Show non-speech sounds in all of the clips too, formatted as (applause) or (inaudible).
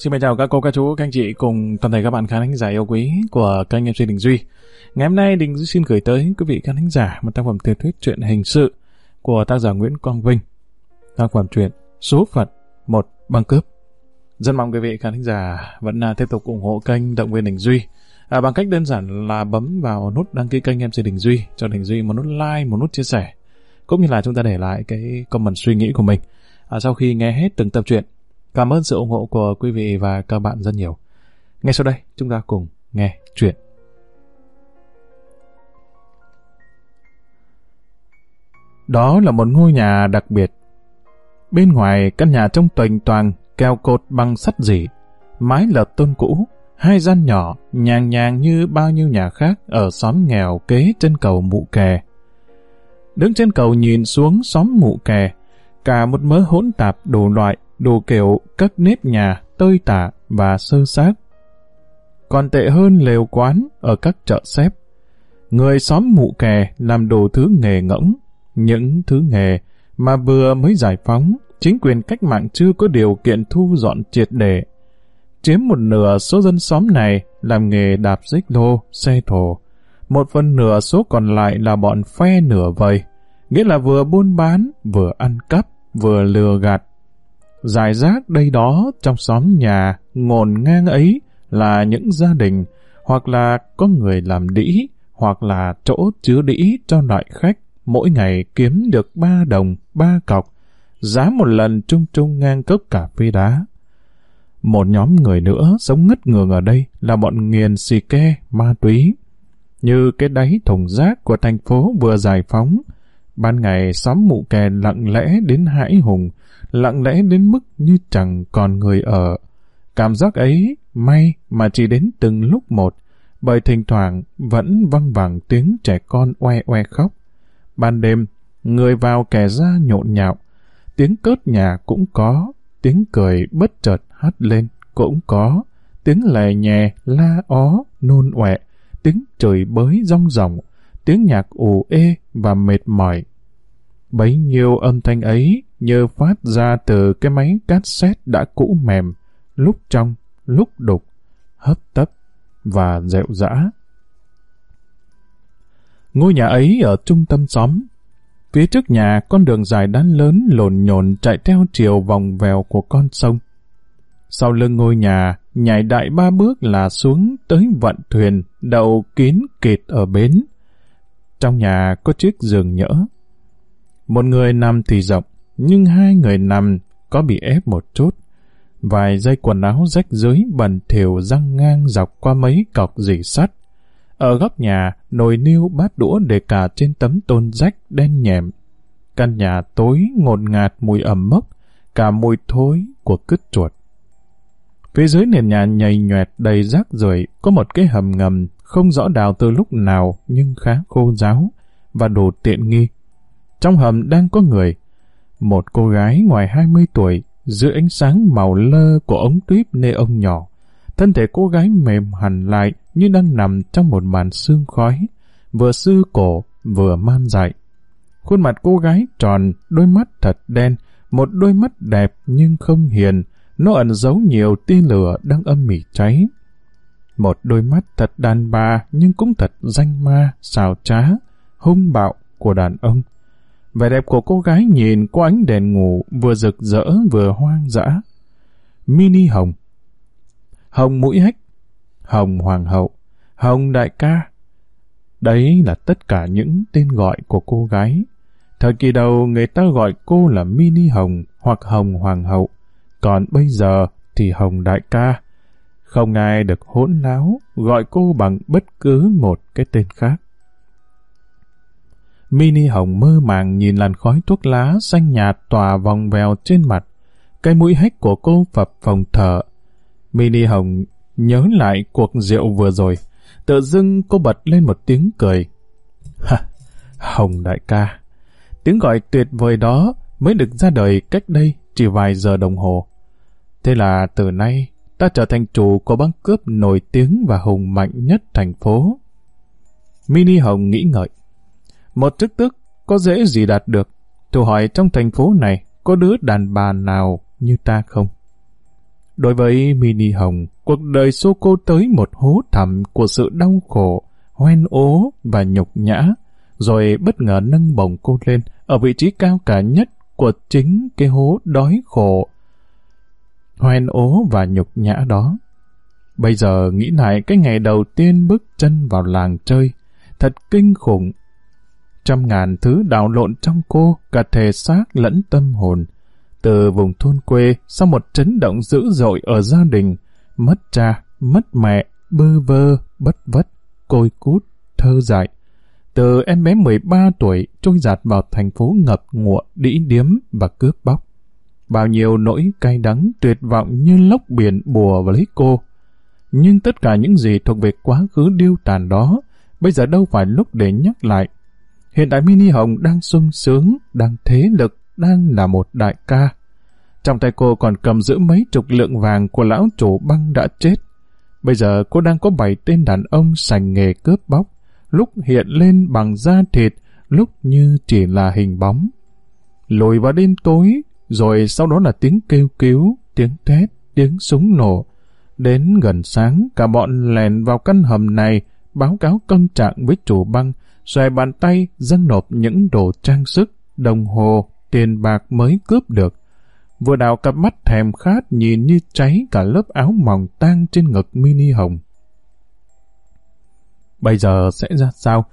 Xin chào các cô, các chú, các anh chị cùng toàn thể các bạn khán thính giả yêu quý của kênh MC Đình Duy. Ngày hôm nay Đình Duy xin gửi tới quý vị khán thính giả một tác phẩm tiểu thuyết truyện hình sự của tác giả Nguyễn Quang Vinh. Tác phẩm truyện Số phận một băng cướp. Rất mong quý vị khán thính giả vẫn à, tiếp tục ủng hộ kênh Động viên Đình Duy à, bằng cách đơn giản là bấm vào nút đăng ký kênh MC Đình Duy cho Đình Duy một nút like, một nút chia sẻ cũng như là chúng ta để lại cái comment suy nghĩ của mình à, sau khi nghe hết từng tập truyện Cảm ơn sự ủng hộ của quý vị và các bạn rất nhiều. Ngay sau đây, chúng ta cùng nghe chuyện. Đó là một ngôi nhà đặc biệt. Bên ngoài căn nhà trông toành toàn, keo cột bằng sắt dỉ, mái lợp tôn cũ, hai gian nhỏ, nhàng nhàng như bao nhiêu nhà khác ở xóm nghèo kế trên cầu mụ kè. Đứng trên cầu nhìn xuống xóm mụ kè, cả một mớ hỗn tạp đồ loại đồ kiểu các nếp nhà tơi tả và sơ xác. Còn tệ hơn lều quán ở các chợ xếp. Người xóm mụ kè làm đồ thứ nghề ngỗng, những thứ nghề mà vừa mới giải phóng, chính quyền cách mạng chưa có điều kiện thu dọn triệt để. Chiếm một nửa số dân xóm này làm nghề đạp xích lô, xe thổ. Một phần nửa số còn lại là bọn phe nửa vầy, nghĩa là vừa buôn bán, vừa ăn cắp, vừa lừa gạt, Dài rác đây đó trong xóm nhà, ngồn ngang ấy là những gia đình, hoặc là có người làm đĩ, hoặc là chỗ chứa đĩ cho loại khách, mỗi ngày kiếm được ba đồng, ba cọc, giá một lần trung trung ngang cốc cà phê đá. Một nhóm người nữa sống ngất ngường ở đây là bọn nghiền xì ke, ma túy. Như cái đáy thùng rác của thành phố vừa giải phóng, ban ngày xóm mụ kè lặng lẽ đến hãi hùng, lặng lẽ đến mức như chẳng còn người ở. Cảm giác ấy may mà chỉ đến từng lúc một, bởi thỉnh thoảng vẫn văng vẳng tiếng trẻ con oe oe khóc. Ban đêm, người vào kẻ ra nhộn nhạo, tiếng cớt nhà cũng có, tiếng cười bất chợt hát lên cũng có, tiếng lè nhè, la ó, nôn ọe, tiếng trời bới rong ròng, tiếng nhạc ù ê và mệt mỏi. Bấy nhiêu âm thanh ấy như phát ra từ cái máy cassette đã cũ mềm, lúc trong, lúc đục, hấp tấp và dẹo dã. Ngôi nhà ấy ở trung tâm xóm. Phía trước nhà con đường dài đan lớn lồn nhồn chạy theo chiều vòng vèo của con sông. Sau lưng ngôi nhà, nhảy đại ba bước là xuống tới vận thuyền đậu kín kịt ở bến. Trong nhà có chiếc giường nhỡ. Một người nằm thì rộng, nhưng hai người nằm có bị ép một chút. Vài dây quần áo rách dưới bẩn thỉu răng ngang dọc qua mấy cọc dỉ sắt. Ở góc nhà, nồi niêu bát đũa để cả trên tấm tôn rách đen nhẹm. Căn nhà tối ngột ngạt mùi ẩm mốc, cả mùi thối của cứt chuột. Phía dưới nền nhà nhầy nhoẹt đầy rác rưởi có một cái hầm ngầm không rõ đào từ lúc nào nhưng khá khô giáo và đồ tiện nghi. Trong hầm đang có người, một cô gái ngoài 20 tuổi, dưới ánh sáng màu lơ của ống tuyếp nê ông nhỏ. Thân thể cô gái mềm hẳn lại như đang nằm trong một màn sương khói, vừa sư cổ, vừa man dại. Khuôn mặt cô gái tròn, đôi mắt thật đen, một đôi mắt đẹp nhưng không hiền, nó ẩn giấu nhiều tia lửa đang âm mỉ cháy. Một đôi mắt thật đàn bà nhưng cũng thật danh ma, xào trá, hung bạo của đàn ông. Vẻ đẹp của cô gái nhìn qua ánh đèn ngủ vừa rực rỡ vừa hoang dã. Mini Hồng Hồng mũi hách Hồng Hoàng hậu Hồng đại ca Đấy là tất cả những tên gọi của cô gái. Thời kỳ đầu người ta gọi cô là Mini Hồng hoặc Hồng Hoàng hậu. Còn bây giờ thì Hồng đại ca. Không ai được hỗn láo gọi cô bằng bất cứ một cái tên khác. Mini Hồng mơ màng nhìn làn khói thuốc lá xanh nhạt tỏa vòng vèo trên mặt. Cái mũi hách của cô phập phòng thở. Mini Hồng nhớ lại cuộc rượu vừa rồi. Tự dưng cô bật lên một tiếng cười. Ha, Hồng đại ca. Tiếng gọi tuyệt vời đó mới được ra đời cách đây chỉ vài giờ đồng hồ. Thế là từ nay ta trở thành chủ của băng cướp nổi tiếng và hùng mạnh nhất thành phố. Mini Hồng nghĩ ngợi. Một chức tức có dễ gì đạt được? Thử hỏi trong thành phố này có đứa đàn bà nào như ta không? Đối với Mini Hồng, cuộc đời xô cô tới một hố thẳm của sự đau khổ, hoen ố và nhục nhã, rồi bất ngờ nâng bổng cô lên ở vị trí cao cả nhất của chính cái hố đói khổ, hoen ố và nhục nhã đó. Bây giờ nghĩ lại cái ngày đầu tiên bước chân vào làng chơi, thật kinh khủng. Trăm ngàn thứ đảo lộn trong cô, cả thể xác lẫn tâm hồn. Từ vùng thôn quê, sau một chấn động dữ dội ở gia đình, mất cha, mất mẹ, bơ vơ, bất vất, côi cút, thơ dại. Từ em bé 13 tuổi trôi giạt vào thành phố ngập ngụa, đĩ điếm và cướp bóc. Bao nhiêu nỗi cay đắng tuyệt vọng như lốc biển bùa vào lấy cô. Nhưng tất cả những gì thuộc về quá khứ điêu tàn đó, bây giờ đâu phải lúc để nhắc lại. Hiện tại Mini Hồng đang sung sướng, đang thế lực, đang là một đại ca. Trong tay cô còn cầm giữ mấy chục lượng vàng của lão chủ băng đã chết. Bây giờ cô đang có bảy tên đàn ông sành nghề cướp bóc, lúc hiện lên bằng da thịt, lúc như chỉ là hình bóng. Lùi vào đêm tối, rồi sau đó là tiếng kêu cứu, tiếng thét, tiếng súng nổ. Đến gần sáng, cả bọn lèn vào căn hầm này, báo cáo công trạng với chủ băng, xòe bàn tay dâng nộp những đồ trang sức, đồng hồ, tiền bạc mới cướp được. Vừa đào cặp mắt thèm khát nhìn như cháy cả lớp áo mỏng tang trên ngực mini hồng. Bây giờ sẽ ra sao?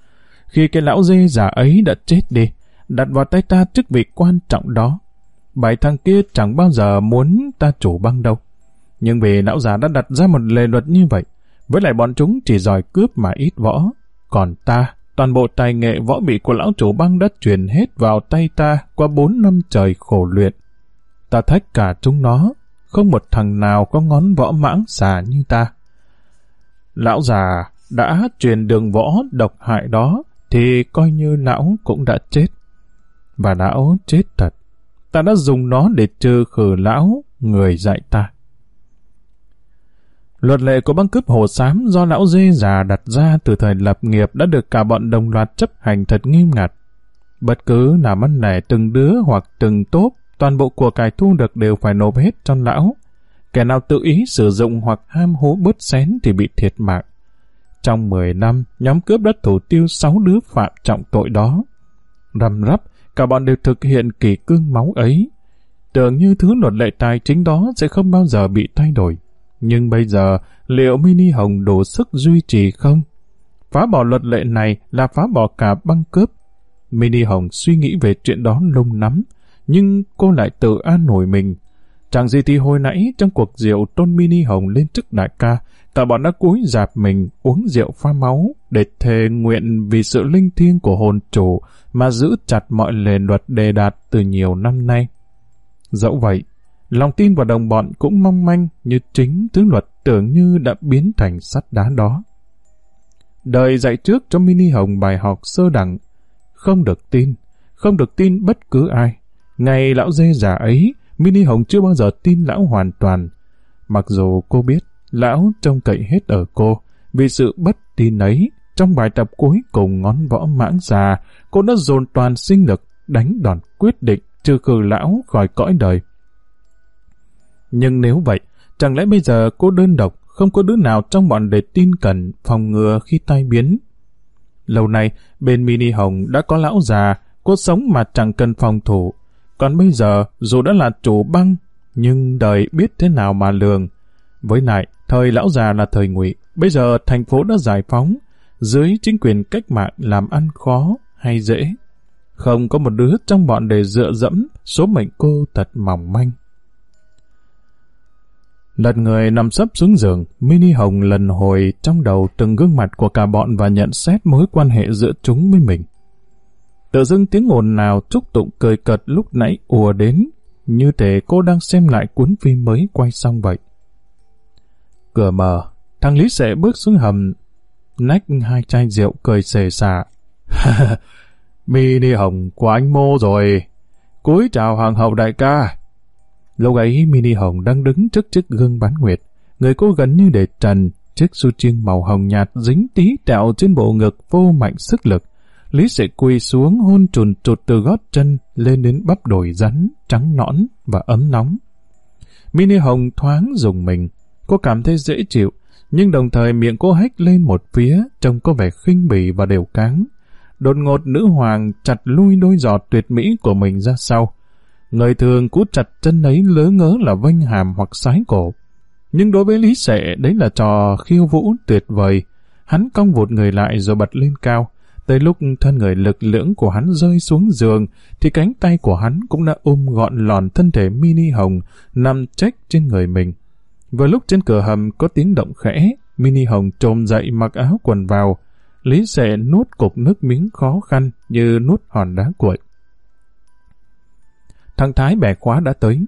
Khi cái lão dê già ấy đã chết đi, đặt vào tay ta chức vị quan trọng đó. Bảy thằng kia chẳng bao giờ muốn ta chủ băng đâu. Nhưng vì lão già đã đặt ra một lề luật như vậy, với lại bọn chúng chỉ giỏi cướp mà ít võ. Còn ta, toàn bộ tài nghệ võ bị của lão chủ băng đã truyền hết vào tay ta qua bốn năm trời khổ luyện. Ta thách cả chúng nó, không một thằng nào có ngón võ mãng xà như ta. Lão già đã truyền đường võ độc hại đó, thì coi như lão cũng đã chết. Và lão chết thật. Ta đã dùng nó để trừ khử lão, người dạy ta. Luật lệ của băng cướp hồ xám do lão dê già đặt ra từ thời lập nghiệp đã được cả bọn đồng loạt chấp hành thật nghiêm ngặt. Bất cứ làm ăn lẻ từng đứa hoặc từng tốp, toàn bộ của cải thu được đều phải nộp hết cho lão. Kẻ nào tự ý sử dụng hoặc ham hố bớt xén thì bị thiệt mạng. Trong 10 năm, nhóm cướp đã thủ tiêu 6 đứa phạm trọng tội đó. Rầm rắp, cả bọn đều thực hiện kỳ cương máu ấy. Tưởng như thứ luật lệ tài chính đó sẽ không bao giờ bị thay đổi. Nhưng bây giờ, liệu Mini Hồng đủ sức duy trì không? Phá bỏ luật lệ này là phá bỏ cả băng cướp. Mini Hồng suy nghĩ về chuyện đó lung lắm, nhưng cô lại tự an nổi mình. Chẳng gì thì hồi nãy trong cuộc rượu tôn Mini Hồng lên chức đại ca, cả bọn đã cúi dạp mình uống rượu pha máu để thề nguyện vì sự linh thiêng của hồn chủ mà giữ chặt mọi lề luật đề đạt từ nhiều năm nay. Dẫu vậy, lòng tin vào đồng bọn cũng mong manh như chính thứ luật tưởng như đã biến thành sắt đá đó. Đời dạy trước cho Mini Hồng bài học sơ đẳng, không được tin, không được tin bất cứ ai. Ngày lão dê già ấy, Mini Hồng chưa bao giờ tin lão hoàn toàn. Mặc dù cô biết, lão trông cậy hết ở cô, vì sự bất tin ấy, trong bài tập cuối cùng ngón võ mãng già, cô đã dồn toàn sinh lực đánh đòn quyết định trừ khử lão khỏi cõi đời. Nhưng nếu vậy, chẳng lẽ bây giờ cô đơn độc, không có đứa nào trong bọn để tin cẩn, phòng ngừa khi tai biến? Lâu nay, bên Mini Hồng đã có lão già, cô sống mà chẳng cần phòng thủ. Còn bây giờ, dù đã là chủ băng, nhưng đời biết thế nào mà lường. Với lại, thời lão già là thời ngụy, bây giờ thành phố đã giải phóng, dưới chính quyền cách mạng làm ăn khó hay dễ. Không có một đứa trong bọn để dựa dẫm, số mệnh cô thật mỏng manh. Lật người nằm sấp xuống giường, Mini Hồng lần hồi trong đầu từng gương mặt của cả bọn và nhận xét mối quan hệ giữa chúng với mình. Tự dưng tiếng ồn nào trúc tụng cười cợt lúc nãy ùa đến, như thể cô đang xem lại cuốn phim mới quay xong vậy. Cửa mở, thằng Lý sẽ bước xuống hầm, nách hai chai rượu cười xề xả. (laughs) Mini Hồng của anh Mô rồi. Cúi chào hoàng hậu đại ca. Lúc ấy Mini Hồng đang đứng trước chiếc gương bán nguyệt. Người cô gần như để trần, chiếc su chiêng màu hồng nhạt dính tí tẹo trên bộ ngực vô mạnh sức lực. Lý Sệ quỳ xuống hôn trùn trụt từ gót chân lên đến bắp đồi rắn, trắng nõn và ấm nóng. Mini Hồng thoáng dùng mình. Cô cảm thấy dễ chịu, nhưng đồng thời miệng cô hách lên một phía, trông có vẻ khinh bỉ và đều cáng. Đột ngột nữ hoàng chặt lui đôi giọt tuyệt mỹ của mình ra sau. Người thường cút chặt chân ấy lớ ngớ là vênh hàm hoặc sái cổ. Nhưng đối với Lý Sệ, đấy là trò khiêu vũ tuyệt vời. Hắn cong vụt người lại rồi bật lên cao. Tới lúc thân người lực lưỡng của hắn rơi xuống giường, thì cánh tay của hắn cũng đã ôm gọn lòn thân thể mini hồng nằm trách trên người mình. Vừa lúc trên cửa hầm có tiếng động khẽ, mini hồng trồm dậy mặc áo quần vào. Lý sẽ nuốt cục nước miếng khó khăn như nuốt hòn đá cuội. Thằng Thái bẻ khóa đã tới.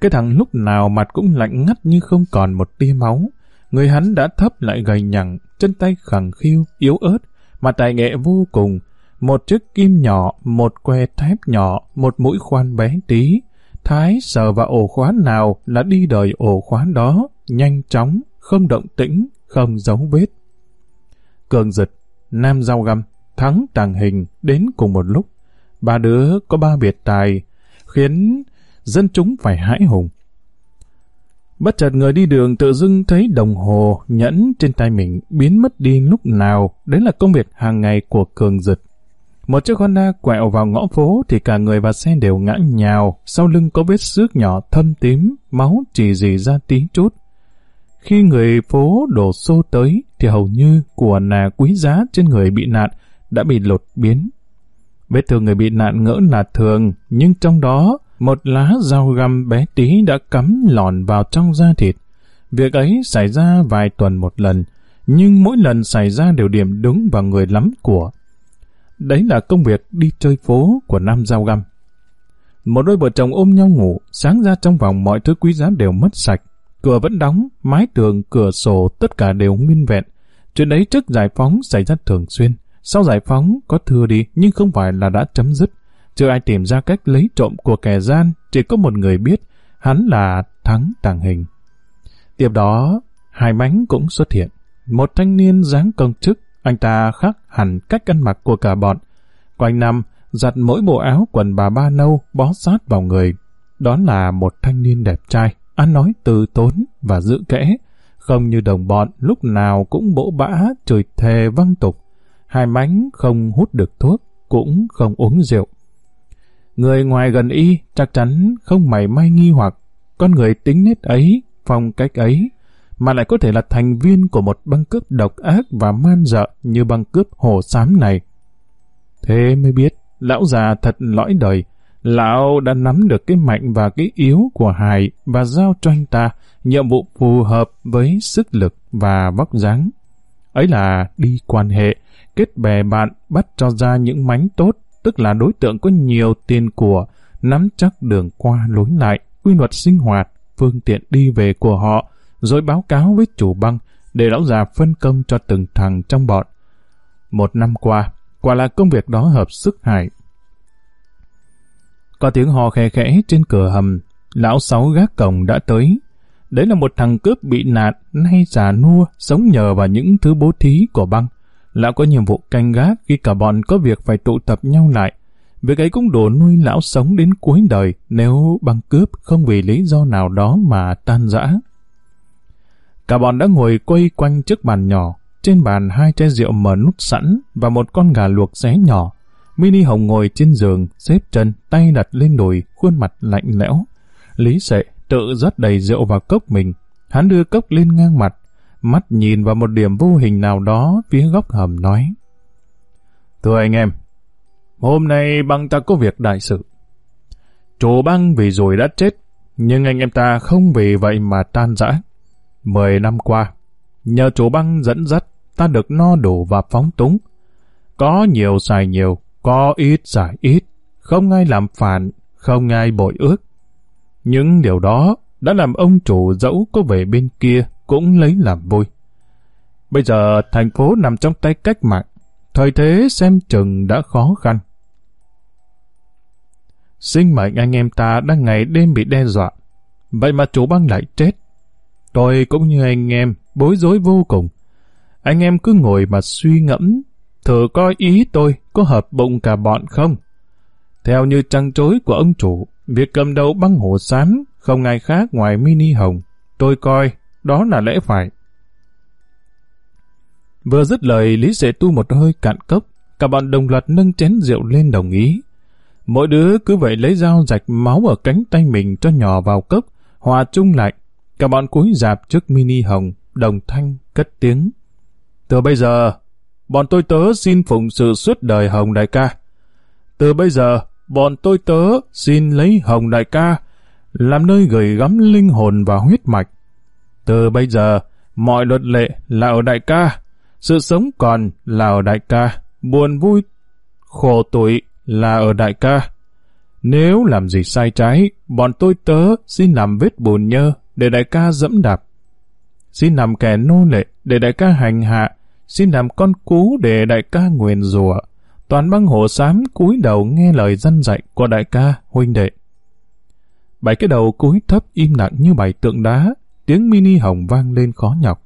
Cái thằng lúc nào mặt cũng lạnh ngắt như không còn một tia máu. Người hắn đã thấp lại gầy nhẳng, chân tay khẳng khiu, yếu ớt, mà tài nghệ vô cùng. Một chiếc kim nhỏ, một que thép nhỏ, một mũi khoan bé tí. Thái sờ vào ổ khóa nào là đi đời ổ khóa đó, nhanh chóng, không động tĩnh, không dấu vết. Cường giật, Nam Giao Găm, Thắng Tàng Hình đến cùng một lúc. Ba đứa có ba biệt tài, khiến dân chúng phải hãi hùng. Bất chợt người đi đường tự dưng thấy đồng hồ nhẫn trên tay mình biến mất đi lúc nào, đấy là công việc hàng ngày của Cường Dực. Một chiếc Honda quẹo vào ngõ phố thì cả người và xe đều ngã nhào, sau lưng có vết xước nhỏ thâm tím, máu chỉ dì ra tí chút. Khi người phố đổ xô tới thì hầu như của nà quý giá trên người bị nạn đã bị lột biến. Vết thương người bị nạn ngỡ là thường, nhưng trong đó một lá dao găm bé tí đã cắm lòn vào trong da thịt. Việc ấy xảy ra vài tuần một lần, nhưng mỗi lần xảy ra đều điểm đúng vào người lắm của. Đấy là công việc đi chơi phố của Nam rau Găm. Một đôi vợ chồng ôm nhau ngủ, sáng ra trong vòng mọi thứ quý giá đều mất sạch. Cửa vẫn đóng, mái tường, cửa sổ tất cả đều nguyên vẹn. Chuyện đấy trước giải phóng xảy ra thường xuyên. Sau giải phóng có thừa đi nhưng không phải là đã chấm dứt. Chưa ai tìm ra cách lấy trộm của kẻ gian, chỉ có một người biết, hắn là Thắng Tàng Hình. Tiếp đó, hai mánh cũng xuất hiện. Một thanh niên dáng công chức, anh ta khác hẳn cách ăn mặc của cả bọn. Quanh năm, giặt mỗi bộ áo quần bà ba nâu bó sát vào người. Đó là một thanh niên đẹp trai, ăn nói từ tốn và giữ kẽ, không như đồng bọn lúc nào cũng bỗ bã, chửi thề văng tục. Hai mánh không hút được thuốc, cũng không uống rượu. Người ngoài gần y chắc chắn không mảy may nghi hoặc con người tính nết ấy, phong cách ấy, mà lại có thể là thành viên của một băng cướp độc ác và man dợ như băng cướp hồ xám này. Thế mới biết, lão già thật lõi đời, lão đã nắm được cái mạnh và cái yếu của hài và giao cho anh ta nhiệm vụ phù hợp với sức lực và vóc dáng. Ấy là đi quan hệ, kết bè bạn bắt cho ra những mánh tốt tức là đối tượng có nhiều tiền của, nắm chắc đường qua lối lại, quy luật sinh hoạt, phương tiện đi về của họ, rồi báo cáo với chủ băng để lão già phân công cho từng thằng trong bọn. Một năm qua, quả là công việc đó hợp sức hại. Có tiếng hò khẽ khẽ trên cửa hầm, lão sáu gác cổng đã tới. Đấy là một thằng cướp bị nạn, nay già nua, sống nhờ vào những thứ bố thí của băng lão có nhiệm vụ canh gác khi cả bọn có việc phải tụ tập nhau lại. Việc ấy cũng đủ nuôi lão sống đến cuối đời nếu băng cướp không vì lý do nào đó mà tan rã. Cả bọn đã ngồi quay quanh trước bàn nhỏ, trên bàn hai chai rượu mở nút sẵn và một con gà luộc xé nhỏ. Mini Hồng ngồi trên giường, xếp chân, tay đặt lên đùi, khuôn mặt lạnh lẽo. Lý sệ tự rót đầy rượu vào cốc mình. Hắn đưa cốc lên ngang mặt, mắt nhìn vào một điểm vô hình nào đó phía góc hầm nói. Thưa anh em, hôm nay băng ta có việc đại sự. Chủ băng vì rồi đã chết, nhưng anh em ta không vì vậy mà tan rã. Mười năm qua, nhờ chủ băng dẫn dắt, ta được no đủ và phóng túng. Có nhiều xài nhiều, có ít xài ít, không ai làm phản, không ai bội ước. Những điều đó đã làm ông chủ dẫu có về bên kia cũng lấy làm vui. Bây giờ thành phố nằm trong tay cách mạng, thời thế xem chừng đã khó khăn. Sinh mệnh anh em ta đang ngày đêm bị đe dọa, vậy mà chủ băng lại chết. Tôi cũng như anh em, bối rối vô cùng. Anh em cứ ngồi mà suy ngẫm, thử coi ý tôi có hợp bụng cả bọn không. Theo như trăng trối của ông chủ, việc cầm đầu băng hồ xám không ai khác ngoài Mini Hồng. Tôi coi, đó là lẽ phải. Vừa dứt lời, Lý Sệ tu một hơi cạn cốc, cả bọn đồng loạt nâng chén rượu lên đồng ý. Mỗi đứa cứ vậy lấy dao rạch máu ở cánh tay mình cho nhỏ vào cốc, hòa chung lại. Cả bọn cúi dạp trước mini hồng, đồng thanh, cất tiếng. Từ bây giờ, bọn tôi tớ xin phụng sự suốt đời hồng đại ca. Từ bây giờ, bọn tôi tớ xin lấy hồng đại ca, làm nơi gửi gắm linh hồn và huyết mạch. Từ bây giờ, mọi luật lệ là ở đại ca, sự sống còn là ở đại ca, buồn vui, khổ tuổi là ở đại ca. Nếu làm gì sai trái, bọn tôi tớ xin làm vết bùn nhơ để đại ca dẫm đạp. Xin làm kẻ nô lệ để đại ca hành hạ, xin làm con cú để đại ca nguyền rủa. Toàn băng hồ xám cúi đầu nghe lời dân dạy của đại ca, huynh đệ. Bảy cái đầu cúi thấp im lặng như bảy tượng đá, tiếng mini hồng vang lên khó nhọc.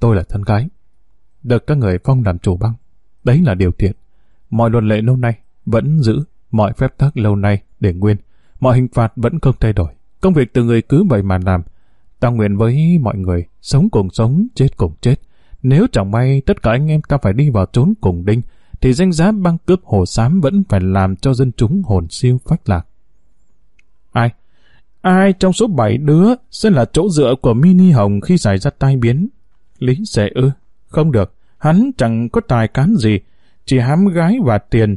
Tôi là thân gái, được các người phong làm chủ băng. Đấy là điều thiện. Mọi luật lệ lâu nay vẫn giữ, mọi phép tắc lâu nay để nguyên. Mọi hình phạt vẫn không thay đổi. Công việc từ người cứ vậy mà làm. Ta nguyện với mọi người, sống cùng sống, chết cùng chết. Nếu chẳng may tất cả anh em ta phải đi vào trốn cùng đinh, thì danh giá băng cướp hồ xám vẫn phải làm cho dân chúng hồn siêu phách lạc. Ai? Ai trong số bảy đứa sẽ là chỗ dựa của Mini Hồng khi xảy ra tai biến? Lý sẽ ư? Không được, hắn chẳng có tài cán gì, chỉ hám gái và tiền.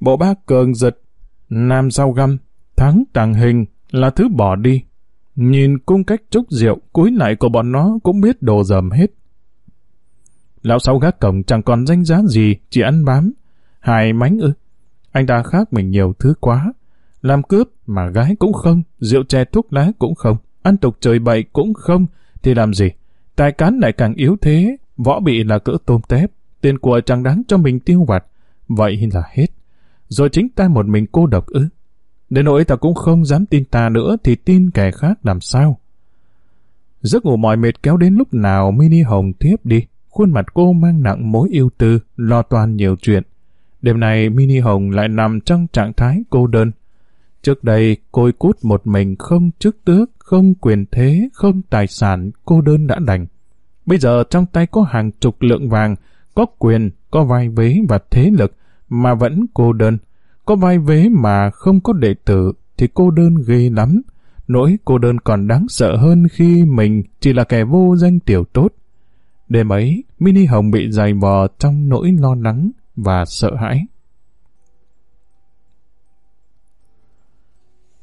Bộ ba cường giật, nam sao găm, thắng tàng hình là thứ bỏ đi. Nhìn cung cách trúc rượu cuối lại của bọn nó cũng biết đồ dầm hết. Lão sáu gác cổng chẳng còn danh giá gì, chỉ ăn bám. Hài mánh ư. Anh ta khác mình nhiều thứ quá. Làm cướp mà gái cũng không, rượu chè thuốc lá cũng không, ăn tục trời bậy cũng không, thì làm gì? Tài cán lại càng yếu thế, võ bị là cỡ tôm tép, tiền của chẳng đáng cho mình tiêu vặt. Vậy là hết. Rồi chính ta một mình cô độc ư. Đến nỗi ta cũng không dám tin ta nữa thì tin kẻ khác làm sao. Giấc ngủ mỏi mệt kéo đến lúc nào Mini Hồng tiếp đi. Khuôn mặt cô mang nặng mối yêu tư, lo toan nhiều chuyện. Đêm nay Mini Hồng lại nằm trong trạng thái cô đơn. Trước đây, côi cút một mình không chức tước, không quyền thế, không tài sản, cô đơn đã đành. Bây giờ trong tay có hàng chục lượng vàng, có quyền, có vai vế và thế lực, mà vẫn cô đơn. Có vai vế mà không có đệ tử, thì cô đơn ghê lắm. Nỗi cô đơn còn đáng sợ hơn khi mình chỉ là kẻ vô danh tiểu tốt. Đêm ấy, Mini Hồng bị dày vò trong nỗi lo lắng và sợ hãi.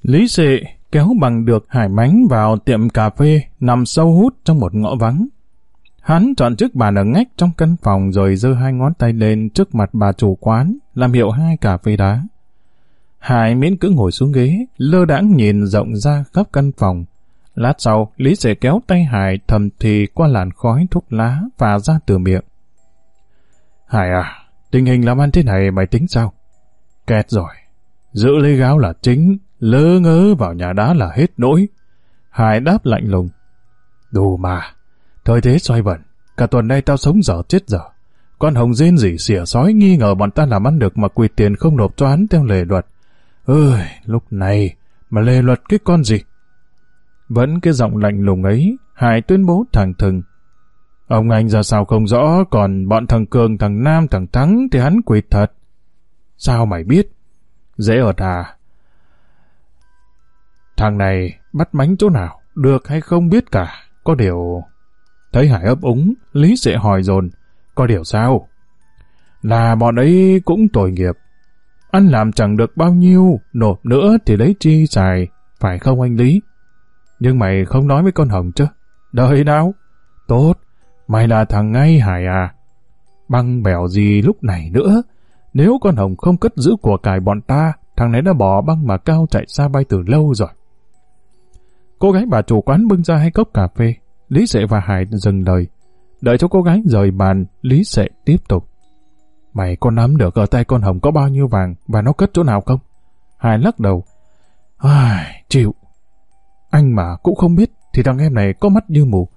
Lý Sệ kéo bằng được hải mánh vào tiệm cà phê nằm sâu hút trong một ngõ vắng. Hắn chọn chiếc bàn ở ngách trong căn phòng rồi giơ hai ngón tay lên trước mặt bà chủ quán, làm hiệu hai cà phê đá. Hải miễn cưỡng ngồi xuống ghế, lơ đãng nhìn rộng ra khắp căn phòng. Lát sau, Lý Sệ kéo tay Hải thầm thì qua làn khói thuốc lá và ra từ miệng. Hải à, tình hình làm ăn thế này mày tính sao? Kẹt rồi. Giữ lấy gáo là chính, lơ ngớ vào nhà đá là hết nỗi. Hải đáp lạnh lùng. Đù mà, thời thế xoay vẩn. cả tuần nay tao sống dở chết dở. Con hồng rên rỉ xỉa sói nghi ngờ bọn ta làm ăn được mà quỳ tiền không nộp cho hắn theo lề luật. Ơi, lúc này mà lề luật cái con gì? Vẫn cái giọng lạnh lùng ấy, Hải tuyên bố thẳng thừng. Ông anh ra sao không rõ, còn bọn thằng Cường, thằng Nam, thằng Thắng thì hắn quỳ thật. Sao mày biết? Dễ ở à? Thằng này bắt mánh chỗ nào, được hay không biết cả. Có điều... Thấy Hải ấp úng, Lý sẽ hỏi dồn Có điều sao? Là bọn ấy cũng tội nghiệp. Ăn làm chẳng được bao nhiêu, nộp nữa thì lấy chi xài, phải không anh Lý? Nhưng mày không nói với con Hồng chứ? Đời nào? Tốt, mày là thằng ngay Hải à? Băng bèo gì lúc này nữa? Nếu con Hồng không cất giữ của cải bọn ta, thằng này đã bỏ băng mà cao chạy xa bay từ lâu rồi. Cô gái bà chủ quán bưng ra hai cốc cà phê. Lý Sệ và Hải dừng lời. Đợi cho cô gái rời bàn, Lý Sệ tiếp tục. Mày có nắm được ở tay con Hồng có bao nhiêu vàng và nó cất chỗ nào không? Hải lắc đầu. Ai, chịu. Anh mà cũng không biết thì thằng em này có mắt như mù.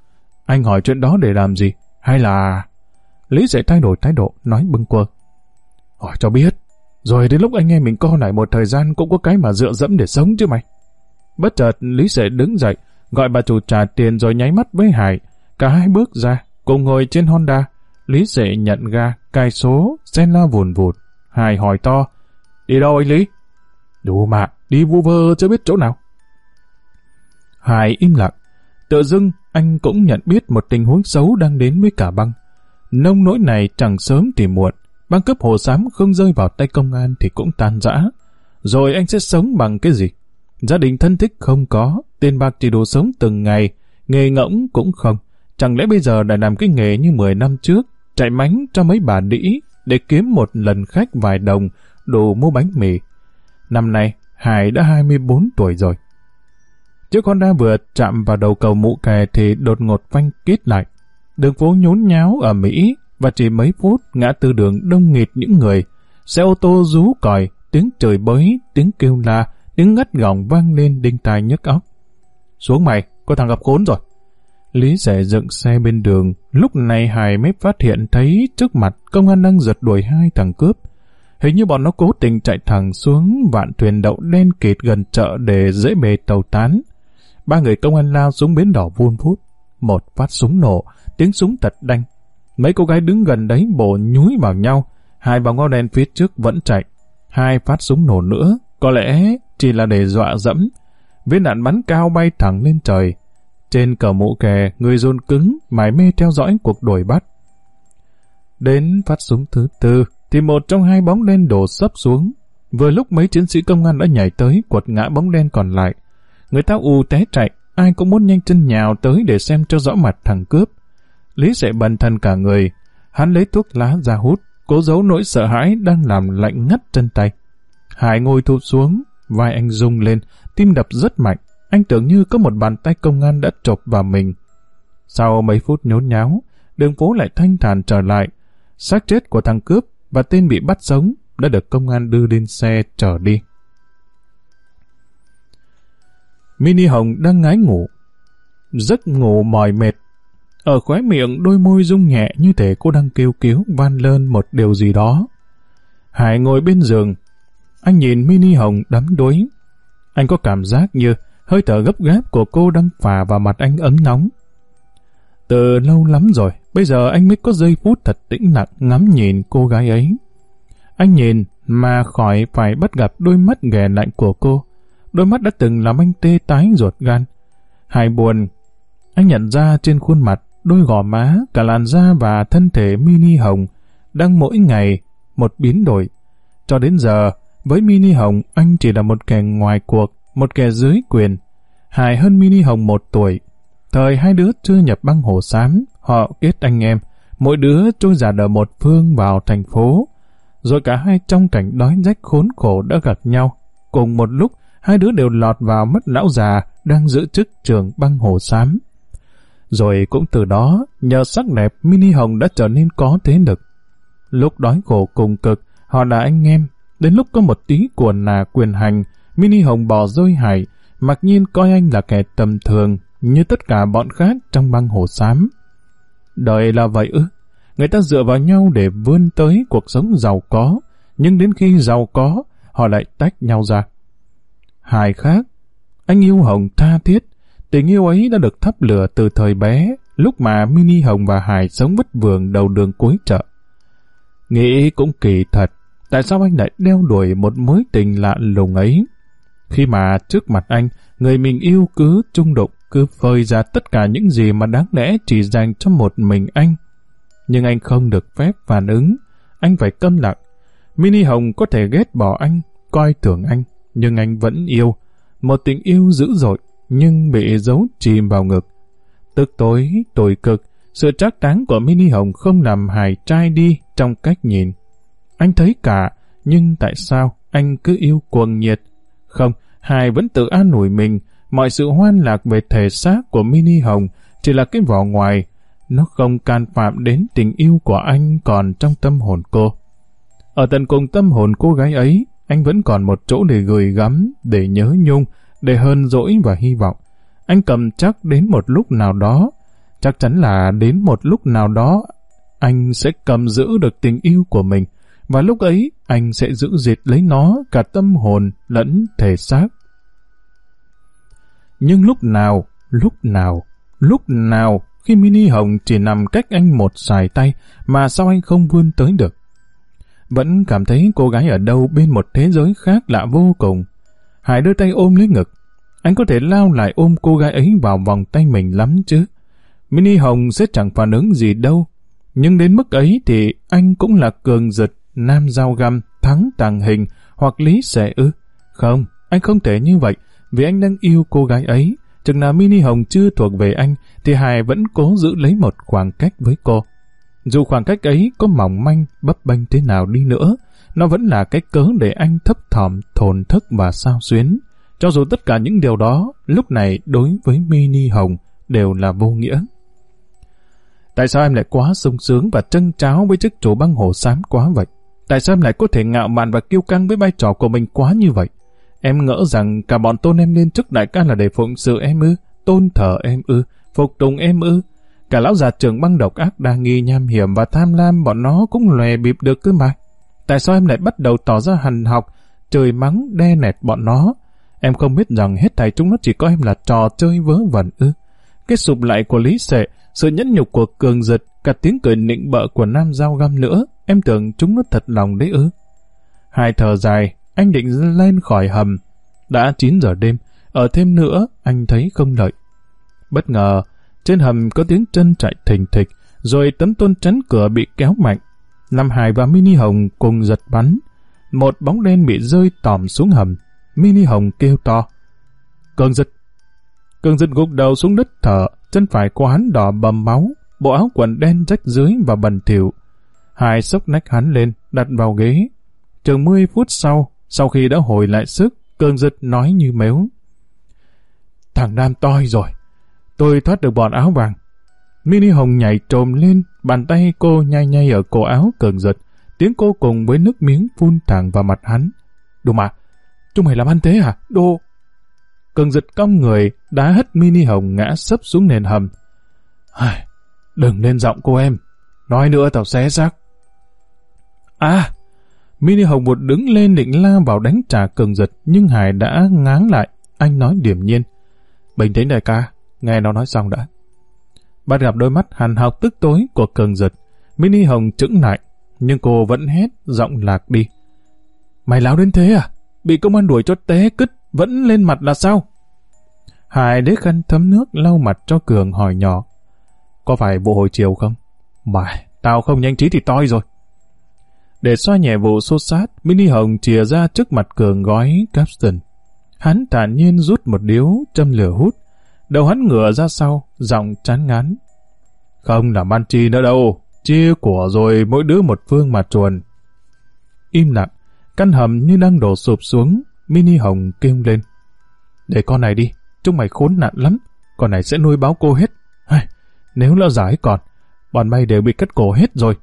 Anh hỏi chuyện đó để làm gì? Hay là... Lý sẽ thay đổi thái độ, nói bưng quơ. Hỏi cho biết. Rồi đến lúc anh em mình co lại một thời gian cũng có cái mà dựa dẫm để sống chứ mày. Bất chợt Lý Sệ đứng dậy, gọi bà chủ trả tiền rồi nháy mắt với Hải. Cả hai bước ra, cùng ngồi trên Honda. Lý Sệ nhận ga, cài số, xe la vùn vụt. Hải hỏi to, đi đâu anh Lý? Đủ mà, đi vu vơ chưa biết chỗ nào. Hải im lặng. Tự dưng, anh cũng nhận biết một tình huống xấu đang đến với cả băng. Nông nỗi này chẳng sớm thì muộn. Băng cấp hồ xám không rơi vào tay công an thì cũng tan rã. Rồi anh sẽ sống bằng cái gì? Gia đình thân thích không có, tiền bạc chỉ đủ sống từng ngày, nghề ngỗng cũng không. Chẳng lẽ bây giờ đã làm cái nghề như 10 năm trước, chạy mánh cho mấy bà đĩ để kiếm một lần khách vài đồng, đủ mua bánh mì. Năm nay, Hải đã 24 tuổi rồi. Chiếc Honda vừa chạm vào đầu cầu mụ kè thì đột ngột phanh kít lại. Đường phố nhốn nháo ở Mỹ và chỉ mấy phút ngã tư đường đông nghịt những người. Xe ô tô rú còi, tiếng trời bới, tiếng kêu la, tiếng ngắt gỏng vang lên đinh tai nhức óc. Xuống mày, có thằng gặp khốn rồi. Lý rẻ dựng xe bên đường, lúc này Hải mới phát hiện thấy trước mặt công an đang giật đuổi hai thằng cướp. Hình như bọn nó cố tình chạy thẳng xuống vạn thuyền đậu đen kịt gần chợ để dễ bề tàu tán. Ba người công an lao xuống bến đỏ vun phút. Một phát súng nổ, tiếng súng thật đanh. Mấy cô gái đứng gần đấy bổ nhúi vào nhau. Hai vòng ngó đen phía trước vẫn chạy. Hai phát súng nổ nữa, có lẽ chỉ là để dọa dẫm. Viên đạn bắn cao bay thẳng lên trời. Trên cờ mũ kè, người dồn cứng, mải mê theo dõi cuộc đuổi bắt. Đến phát súng thứ tư, thì một trong hai bóng đen đổ sấp xuống. Vừa lúc mấy chiến sĩ công an đã nhảy tới quật ngã bóng đen còn lại. Người ta ù té chạy, ai cũng muốn nhanh chân nhào tới để xem cho rõ mặt thằng cướp. Lý sẽ bần thần cả người, hắn lấy thuốc lá ra hút, cố giấu nỗi sợ hãi đang làm lạnh ngắt chân tay. Hải ngồi thụt xuống, vai anh rung lên, tim đập rất mạnh, anh tưởng như có một bàn tay công an đã chộp vào mình. Sau mấy phút nhốn nháo, đường phố lại thanh thản trở lại. xác chết của thằng cướp và tên bị bắt sống đã được công an đưa lên xe trở đi. Mini Hồng đang ngái ngủ. Giấc ngủ mỏi mệt. Ở khóe miệng đôi môi rung nhẹ như thể cô đang kêu cứu van lơn một điều gì đó. Hải ngồi bên giường. Anh nhìn Mini Hồng đắm đuối. Anh có cảm giác như hơi thở gấp gáp của cô đang phả vào mặt anh ấm nóng. Từ lâu lắm rồi, bây giờ anh mới có giây phút thật tĩnh lặng ngắm nhìn cô gái ấy. Anh nhìn mà khỏi phải bắt gặp đôi mắt ghẻ lạnh của cô đôi mắt đã từng làm anh tê tái ruột gan. hài buồn, anh nhận ra trên khuôn mặt, đôi gò má, cả làn da và thân thể mini hồng đang mỗi ngày một biến đổi. Cho đến giờ, với mini hồng, anh chỉ là một kẻ ngoài cuộc, một kẻ dưới quyền. Hài hơn mini hồng một tuổi. Thời hai đứa chưa nhập băng hồ xám, họ kết anh em, mỗi đứa trôi giả đờ một phương vào thành phố. Rồi cả hai trong cảnh đói rách khốn khổ đã gặp nhau. Cùng một lúc, hai đứa đều lọt vào mất lão già đang giữ chức trường băng hồ xám. Rồi cũng từ đó, nhờ sắc đẹp, Mini Hồng đã trở nên có thế lực. Lúc đói khổ cùng cực, họ là anh em. Đến lúc có một tí cuồn nà quyền hành, Mini Hồng bò rơi hải, mặc nhiên coi anh là kẻ tầm thường, như tất cả bọn khác trong băng hồ xám. Đời là vậy ư? Người ta dựa vào nhau để vươn tới cuộc sống giàu có, nhưng đến khi giàu có, họ lại tách nhau ra. Hải khác, anh yêu Hồng tha thiết, tình yêu ấy đã được thắp lửa từ thời bé, lúc mà Mini Hồng và Hải sống vất vưởng đầu đường cuối chợ. Nghĩ cũng kỳ thật, tại sao anh lại đeo đuổi một mối tình lạ lùng ấy? Khi mà trước mặt anh, người mình yêu cứ trung đụng, cứ phơi ra tất cả những gì mà đáng lẽ chỉ dành cho một mình anh. Nhưng anh không được phép phản ứng, anh phải câm lặng. Mini Hồng có thể ghét bỏ anh, coi thường anh, nhưng anh vẫn yêu. Một tình yêu dữ dội, nhưng bị giấu chìm vào ngực. Tức tối, tồi cực, sự trác táng của Mini Hồng không làm hài trai đi trong cách nhìn. Anh thấy cả, nhưng tại sao anh cứ yêu cuồng nhiệt? Không, Hải vẫn tự an ủi mình, mọi sự hoan lạc về thể xác của Mini Hồng chỉ là cái vỏ ngoài, nó không can phạm đến tình yêu của anh còn trong tâm hồn cô. Ở tận cùng tâm hồn cô gái ấy, anh vẫn còn một chỗ để gửi gắm, để nhớ nhung, để hơn dỗi và hy vọng. Anh cầm chắc đến một lúc nào đó, chắc chắn là đến một lúc nào đó, anh sẽ cầm giữ được tình yêu của mình, và lúc ấy anh sẽ giữ dịt lấy nó cả tâm hồn lẫn thể xác. Nhưng lúc nào, lúc nào, lúc nào khi Mini Hồng chỉ nằm cách anh một xài tay mà sao anh không vươn tới được. Vẫn cảm thấy cô gái ở đâu bên một thế giới khác lạ vô cùng. Hải đưa tay ôm lấy ngực. Anh có thể lao lại ôm cô gái ấy vào vòng tay mình lắm chứ. Mini Hồng sẽ chẳng phản ứng gì đâu. Nhưng đến mức ấy thì anh cũng là cường giật, nam dao găm, thắng tàng hình hoặc lý sẽ ư. Không, anh không thể như vậy vì anh đang yêu cô gái ấy. Chừng nào Mini Hồng chưa thuộc về anh thì Hải vẫn cố giữ lấy một khoảng cách với cô. Dù khoảng cách ấy có mỏng manh, bấp bênh thế nào đi nữa, nó vẫn là cái cớ để anh thấp thỏm, thồn thức và sao xuyến. Cho dù tất cả những điều đó, lúc này đối với Mini Hồng đều là vô nghĩa. Tại sao em lại quá sung sướng và trân tráo với chức chủ băng hồ xám quá vậy? Tại sao em lại có thể ngạo mạn và kiêu căng với vai trò của mình quá như vậy? Em ngỡ rằng cả bọn tôn em lên chức đại ca là để phụng sự em ư, tôn thờ em ư, phục tùng em ư. Cả lão già trưởng băng độc ác đa nghi nham hiểm và tham lam bọn nó cũng lòe bịp được cơ mà. Tại sao em lại bắt đầu tỏ ra hành học, trời mắng đe nẹt bọn nó? Em không biết rằng hết thảy chúng nó chỉ có em là trò chơi vớ vẩn ư. Cái sụp lại của Lý Sệ, sự nhẫn nhục của Cường Giật, cả tiếng cười nịnh bợ của Nam Giao Găm nữa, em tưởng chúng nó thật lòng đấy ư. Hai thở dài, anh định lên khỏi hầm. Đã 9 giờ đêm, ở thêm nữa, anh thấy không lợi. Bất ngờ, trên hầm có tiếng chân chạy thình thịch, rồi tấm tôn chắn cửa bị kéo mạnh. Nam Hải và Mini Hồng cùng giật bắn. Một bóng đen bị rơi tòm xuống hầm. Mini Hồng kêu to. Cường giật. Cường giật gục đầu xuống đất thở, chân phải của hắn đỏ bầm máu, bộ áo quần đen rách dưới và bẩn thỉu. Hai sốc nách hắn lên, đặt vào ghế. Chừng 10 phút sau, sau khi đã hồi lại sức, cơn giật nói như mếu. Thằng Nam toi rồi. Tôi thoát được bọn áo vàng. Mini Hồng nhảy trồm lên, bàn tay cô nhai nhai ở cổ áo cường giật. Tiếng cô cùng với nước miếng phun thẳng vào mặt hắn. Đồ mà, chúng mày làm ăn thế hả? Đồ... Cường giật cong người, đá hất Mini Hồng ngã sấp xuống nền hầm. Ai, đừng lên giọng cô em. Nói nữa tao xé xác. À, Mini Hồng một đứng lên định la vào đánh trả cường giật, nhưng Hải đã ngáng lại. Anh nói điểm nhiên. Bình tĩnh đại ca, nghe nó nói xong đã. Bắt gặp đôi mắt hàn học tức tối của cường giật. Mini Hồng chững lại, nhưng cô vẫn hét, giọng lạc đi. Mày láo đến thế à? Bị công an đuổi cho té cứt, vẫn lên mặt là sao? Hải đế khăn thấm nước lau mặt cho Cường hỏi nhỏ. Có phải vụ hồi chiều không? Mày, tao không nhanh trí thì toi rồi. Để xoa nhẹ vụ sốt sát, Mini Hồng chìa ra trước mặt Cường gói capstan. Hắn thản nhiên rút một điếu, châm lửa hút. Đầu hắn ngửa ra sau, giọng chán ngán. Không làm ăn chi nữa đâu, chia của rồi mỗi đứa một phương mà chuồn. Im lặng, căn hầm như đang đổ sụp xuống, Mini Hồng kêu lên. Để con này đi, chúng mày khốn nạn lắm, con này sẽ nuôi báo cô hết. Nếu lỡ giải còn, bọn bay đều bị cắt cổ hết rồi.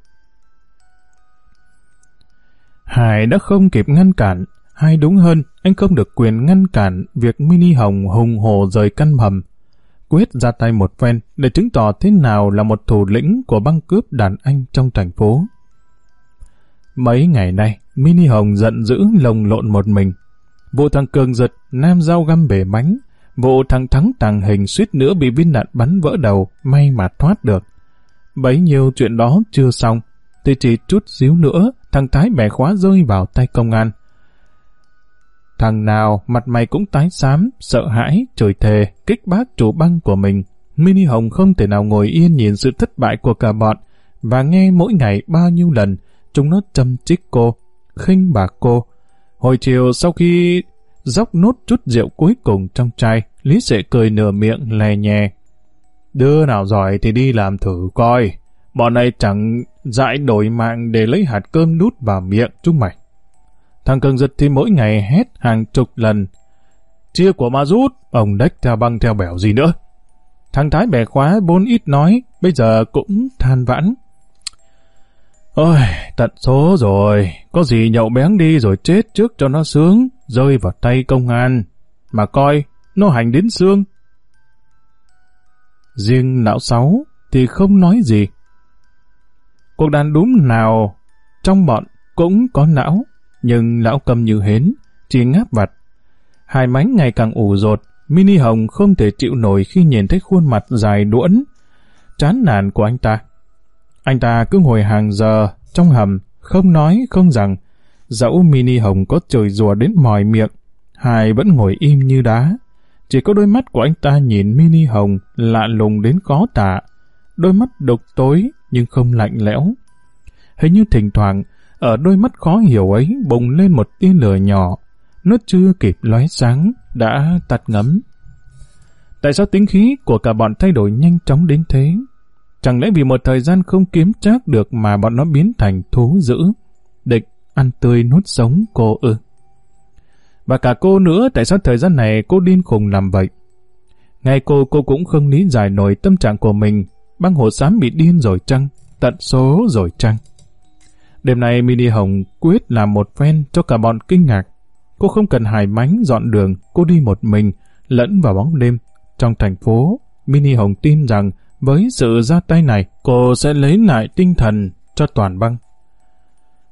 Hải đã không kịp ngăn cản, hay đúng hơn, anh không được quyền ngăn cản việc Mini Hồng hùng hồ rời căn hầm. Quyết ra tay một phen để chứng tỏ thế nào là một thủ lĩnh của băng cướp đàn anh trong thành phố. Mấy ngày nay, Mini Hồng giận dữ lồng lộn một mình. Vụ thằng Cường giật, nam dao găm bể bánh. Vụ thằng Thắng tàng hình suýt nữa bị viên đạn bắn vỡ đầu, may mà thoát được. Bấy nhiêu chuyện đó chưa xong, thì chỉ chút xíu nữa, thằng Thái bẻ khóa rơi vào tay công an. Thằng nào mặt mày cũng tái xám, sợ hãi, trời thề, kích bác chủ băng của mình. Mini Hồng không thể nào ngồi yên nhìn sự thất bại của cả bọn, và nghe mỗi ngày bao nhiêu lần chúng nó châm chích cô, khinh bạc cô. Hồi chiều sau khi dốc nốt chút rượu cuối cùng trong chai, Lý Sệ cười nửa miệng lè nhè. Đứa nào giỏi thì đi làm thử coi. Bọn này chẳng dại đổi mạng để lấy hạt cơm đút vào miệng chúng mày. Thằng Cường Giật thì mỗi ngày hét hàng chục lần. Chia của ma rút, ông đách theo băng theo bẻo gì nữa. Thằng Thái bẻ khóa bốn ít nói, bây giờ cũng than vãn. Ôi, tận số rồi, có gì nhậu bén đi rồi chết trước cho nó sướng, rơi vào tay công an. Mà coi, nó hành đến xương. Riêng lão sáu thì không nói gì. Cuộc đàn đúng nào trong bọn cũng có não, nhưng lão cầm như hến, chỉ ngáp vặt. Hai mánh ngày càng ủ rột, Mini Hồng không thể chịu nổi khi nhìn thấy khuôn mặt dài đuỗn, chán nản của anh ta. Anh ta cứ ngồi hàng giờ trong hầm, không nói không rằng, dẫu Mini Hồng có trời rùa đến mỏi miệng, Hải vẫn ngồi im như đá. Chỉ có đôi mắt của anh ta nhìn Mini Hồng lạ lùng đến khó tả. Đôi mắt đục tối nhưng không lạnh lẽo. Hình như thỉnh thoảng, ở đôi mắt khó hiểu ấy bùng lên một tia lửa nhỏ. Nó chưa kịp lóe sáng, đã tắt ngấm. Tại sao tính khí của cả bọn thay đổi nhanh chóng đến thế? Chẳng lẽ vì một thời gian không kiếm trác được mà bọn nó biến thành thú dữ? Địch, ăn tươi nuốt sống cô ư? Và cả cô nữa, tại sao thời gian này cô điên khùng làm vậy? Ngay cô, cô cũng không lý giải nổi tâm trạng của mình. Băng hồ xám bị điên rồi chăng? Tận số rồi chăng? Đêm nay Mini Hồng quyết làm một phen cho cả bọn kinh ngạc. Cô không cần hài mánh dọn đường, cô đi một mình, lẫn vào bóng đêm. Trong thành phố, Mini Hồng tin rằng với sự ra tay này, cô sẽ lấy lại tinh thần cho toàn băng.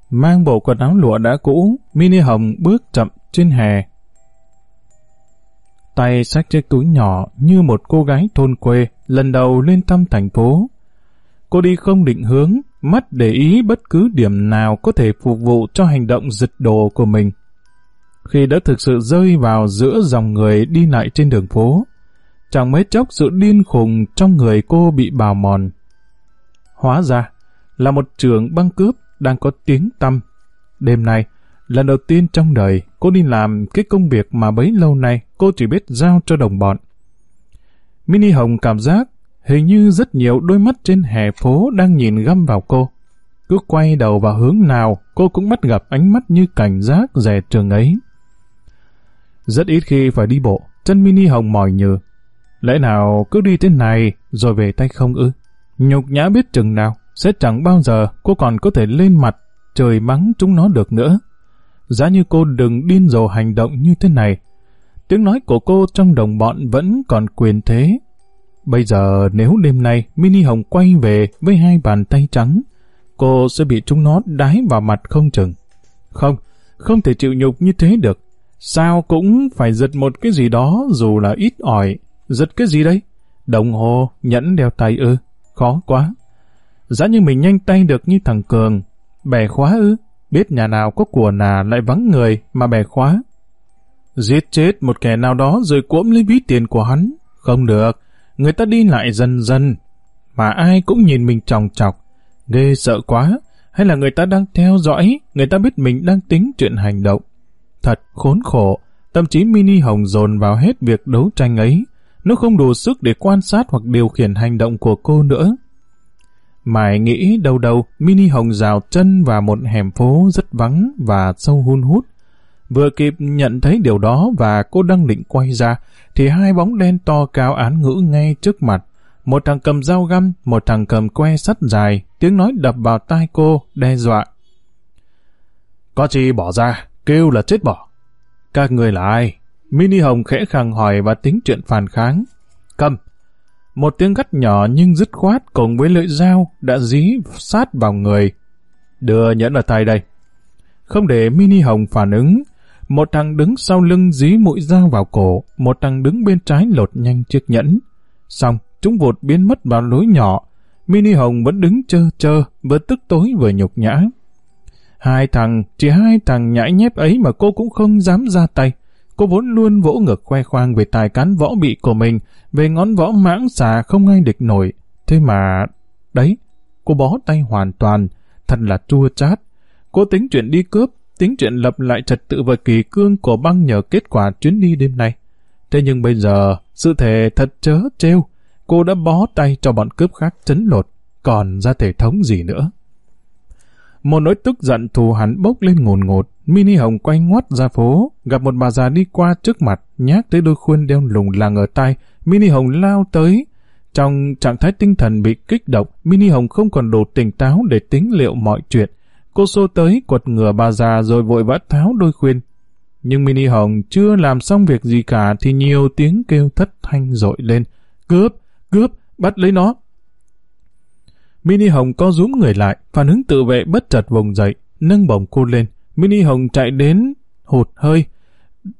Mang bộ quần áo lụa đã cũ, Mini Hồng bước chậm trên hè. Tay xách chiếc túi nhỏ như một cô gái thôn quê lần đầu lên thăm thành phố. Cô đi không định hướng, mắt để ý bất cứ điểm nào có thể phục vụ cho hành động giật đồ của mình. Khi đã thực sự rơi vào giữa dòng người đi lại trên đường phố, chẳng mấy chốc sự điên khùng trong người cô bị bào mòn. Hóa ra là một trường băng cướp đang có tiếng tăm. Đêm nay, lần đầu tiên trong đời cô đi làm cái công việc mà bấy lâu nay cô chỉ biết giao cho đồng bọn. Mini Hồng cảm giác hình như rất nhiều đôi mắt trên hè phố đang nhìn găm vào cô. Cứ quay đầu vào hướng nào, cô cũng bắt gặp ánh mắt như cảnh giác rẻ trường ấy. Rất ít khi phải đi bộ, chân Mini Hồng mỏi nhừ. Lẽ nào cứ đi thế này rồi về tay không ư? Nhục nhã biết chừng nào, sẽ chẳng bao giờ cô còn có thể lên mặt trời mắng chúng nó được nữa. Giá như cô đừng điên rồ hành động như thế này. Tiếng nói của cô trong đồng bọn vẫn còn quyền thế. Bây giờ nếu đêm nay Mini Hồng quay về với hai bàn tay trắng, cô sẽ bị chúng nó đái vào mặt không chừng. Không, không thể chịu nhục như thế được. Sao cũng phải giật một cái gì đó dù là ít ỏi. Giật cái gì đấy? Đồng hồ, nhẫn đeo tay ư? Khó quá. Giá như mình nhanh tay được như thằng Cường. Bẻ khóa ư? Biết nhà nào có của nà lại vắng người mà bẻ khóa. Giết chết một kẻ nào đó rồi cuỗm lấy ví tiền của hắn. Không được. Người ta đi lại dần dần. Mà ai cũng nhìn mình tròng chọc. Ghê sợ quá. Hay là người ta đang theo dõi, người ta biết mình đang tính chuyện hành động. Thật khốn khổ. Tâm trí Mini Hồng dồn vào hết việc đấu tranh ấy. Nó không đủ sức để quan sát hoặc điều khiển hành động của cô nữa. Mãi nghĩ đâu đâu, Mini Hồng rào chân vào một hẻm phố rất vắng và sâu hun hút. Vừa kịp nhận thấy điều đó và cô đang định quay ra, thì hai bóng đen to cao án ngữ ngay trước mặt. Một thằng cầm dao găm, một thằng cầm que sắt dài, tiếng nói đập vào tai cô, đe dọa. Có chi bỏ ra, kêu là chết bỏ. Các người là ai? Mini Hồng khẽ khàng hỏi và tính chuyện phản kháng. Cầm, một tiếng gắt nhỏ nhưng dứt khoát cùng với lưỡi dao đã dí sát vào người. Đưa nhẫn ở tay đây. Không để Mini Hồng phản ứng, một thằng đứng sau lưng dí mũi dao vào cổ, một thằng đứng bên trái lột nhanh chiếc nhẫn. Xong, chúng vụt biến mất vào lối nhỏ. Mini Hồng vẫn đứng chơ chơ, vừa tức tối vừa nhục nhã. Hai thằng, chỉ hai thằng nhãi nhép ấy mà cô cũng không dám ra tay. Cô vốn luôn vỗ ngực khoe khoang về tài cán võ bị của mình, về ngón võ mãng xà không ai địch nổi. Thế mà... Đấy, cô bó tay hoàn toàn, thật là chua chát. Cô tính chuyện đi cướp, tính chuyện lập lại trật tự và kỳ cương của băng nhờ kết quả chuyến đi đêm nay. Thế nhưng bây giờ, sự thể thật chớ trêu, cô đã bó tay cho bọn cướp khác chấn lột, còn ra thể thống gì nữa. Một nỗi tức giận thù hắn bốc lên ngồn ngột, Mini Hồng quay ngoắt ra phố, gặp một bà già đi qua trước mặt, nhát tới đôi khuyên đeo lùng làng ở tay, Mini Hồng lao tới. Trong trạng thái tinh thần bị kích động, Mini Hồng không còn đủ tỉnh táo để tính liệu mọi chuyện. Cô xô tới quật ngửa bà già rồi vội vã tháo đôi khuyên. Nhưng Mini Hồng chưa làm xong việc gì cả thì nhiều tiếng kêu thất thanh dội lên. Cướp! Cướp! Bắt lấy nó! Mini Hồng co rúm người lại, phản ứng tự vệ bất chợt vùng dậy, nâng bổng cô lên. Mini Hồng chạy đến, hụt hơi.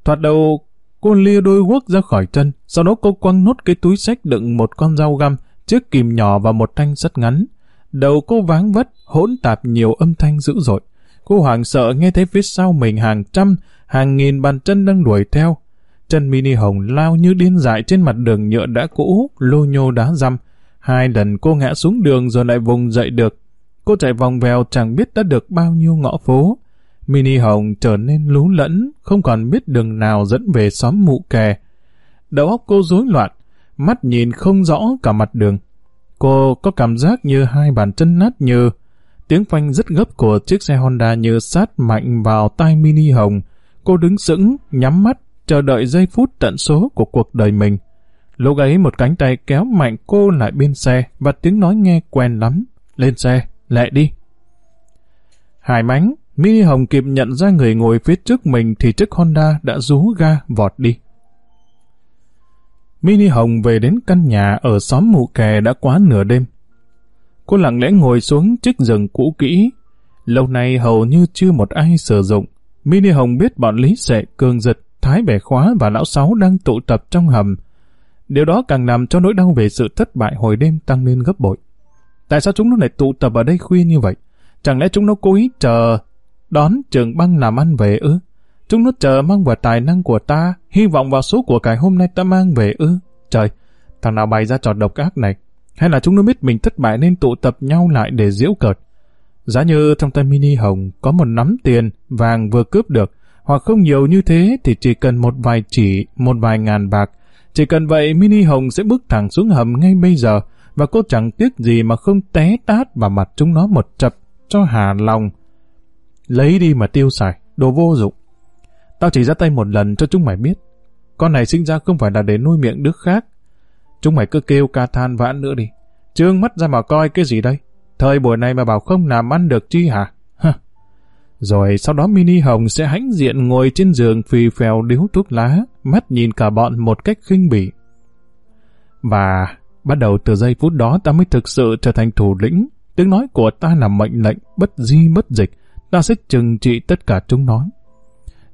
Thoạt đầu Cô lia đôi guốc ra khỏi chân, sau đó cô quăng nốt cái túi sách đựng một con dao găm, chiếc kìm nhỏ và một thanh sắt ngắn. Đầu cô váng vất, hỗn tạp nhiều âm thanh dữ dội. Cô hoảng sợ nghe thấy phía sau mình hàng trăm, hàng nghìn bàn chân đang đuổi theo. Chân mini hồng lao như điên dại trên mặt đường nhựa đã cũ, lô nhô đá răm. Hai lần cô ngã xuống đường rồi lại vùng dậy được. Cô chạy vòng vèo chẳng biết đã được bao nhiêu ngõ phố. Mini hồng trở nên lú lẫn, không còn biết đường nào dẫn về xóm mụ kè. Đầu óc cô rối loạn, mắt nhìn không rõ cả mặt đường. Cô có cảm giác như hai bàn chân nát như tiếng phanh rất gấp của chiếc xe Honda như sát mạnh vào tai Mini Hồng. Cô đứng sững, nhắm mắt, chờ đợi giây phút tận số của cuộc đời mình. Lúc ấy một cánh tay kéo mạnh cô lại bên xe và tiếng nói nghe quen lắm. Lên xe, lẹ đi. Hải mánh, Mini Hồng kịp nhận ra người ngồi phía trước mình thì chiếc Honda đã rú ga vọt đi. Mini Hồng về đến căn nhà ở xóm mụ kè đã quá nửa đêm. Cô lặng lẽ ngồi xuống chiếc giường cũ kỹ. Lâu nay hầu như chưa một ai sử dụng. Mini Hồng biết bọn Lý Sệ, Cường Giật, Thái Bẻ Khóa và Lão Sáu đang tụ tập trong hầm. Điều đó càng làm cho nỗi đau về sự thất bại hồi đêm tăng lên gấp bội. Tại sao chúng nó lại tụ tập ở đây khuya như vậy? Chẳng lẽ chúng nó cố ý chờ đón trường băng làm ăn về ư? Chúng nó chờ mang vào tài năng của ta, hy vọng vào số của cải hôm nay ta mang về ư? Trời, thằng nào bày ra trò độc ác này? Hay là chúng nó biết mình thất bại nên tụ tập nhau lại để giễu cợt? Giá như trong tay mini hồng có một nắm tiền vàng vừa cướp được, hoặc không nhiều như thế thì chỉ cần một vài chỉ, một vài ngàn bạc. Chỉ cần vậy mini hồng sẽ bước thẳng xuống hầm ngay bây giờ, và cô chẳng tiếc gì mà không té tát vào mặt chúng nó một chập cho hà lòng. Lấy đi mà tiêu xài, đồ vô dụng. Tao chỉ ra tay một lần cho chúng mày biết. Con này sinh ra không phải là để nuôi miệng đứa khác. Chúng mày cứ kêu ca than vãn nữa đi. Trương mắt ra mà coi cái gì đây? Thời buổi này mà bảo không làm ăn được chi hả? Rồi sau đó Mini Hồng sẽ hãnh diện ngồi trên giường phì phèo điếu thuốc lá, mắt nhìn cả bọn một cách khinh bỉ. Và bắt đầu từ giây phút đó ta mới thực sự trở thành thủ lĩnh. Tiếng nói của ta là mệnh lệnh bất di bất dịch, ta sẽ trừng trị tất cả chúng nó.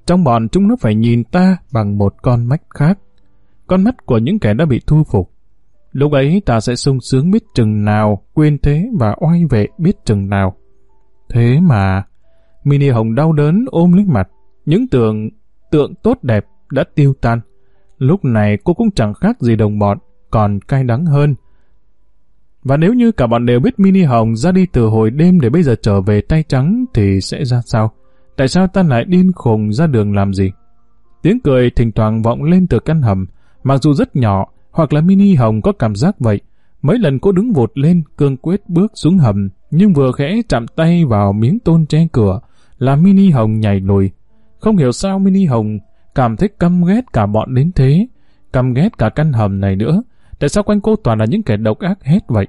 Trong bọn chúng nó phải nhìn ta bằng một con mắt khác. Con mắt của những kẻ đã bị thu phục. Lúc ấy ta sẽ sung sướng biết chừng nào, quên thế và oai vệ biết chừng nào. Thế mà, Mini Hồng đau đớn ôm lấy mặt, những tượng, tượng tốt đẹp đã tiêu tan. Lúc này cô cũng chẳng khác gì đồng bọn, còn cay đắng hơn. Và nếu như cả bọn đều biết Mini Hồng ra đi từ hồi đêm để bây giờ trở về tay trắng thì sẽ ra sao? Tại sao ta lại điên khùng ra đường làm gì? Tiếng cười thỉnh thoảng vọng lên từ căn hầm, mặc dù rất nhỏ, hoặc là Mini Hồng có cảm giác vậy. Mấy lần cô đứng vụt lên, cương quyết bước xuống hầm, nhưng vừa khẽ chạm tay vào miếng tôn che cửa, là Mini Hồng nhảy lùi. Không hiểu sao Mini Hồng cảm thấy căm ghét cả bọn đến thế, căm ghét cả căn hầm này nữa. Tại sao quanh cô toàn là những kẻ độc ác hết vậy?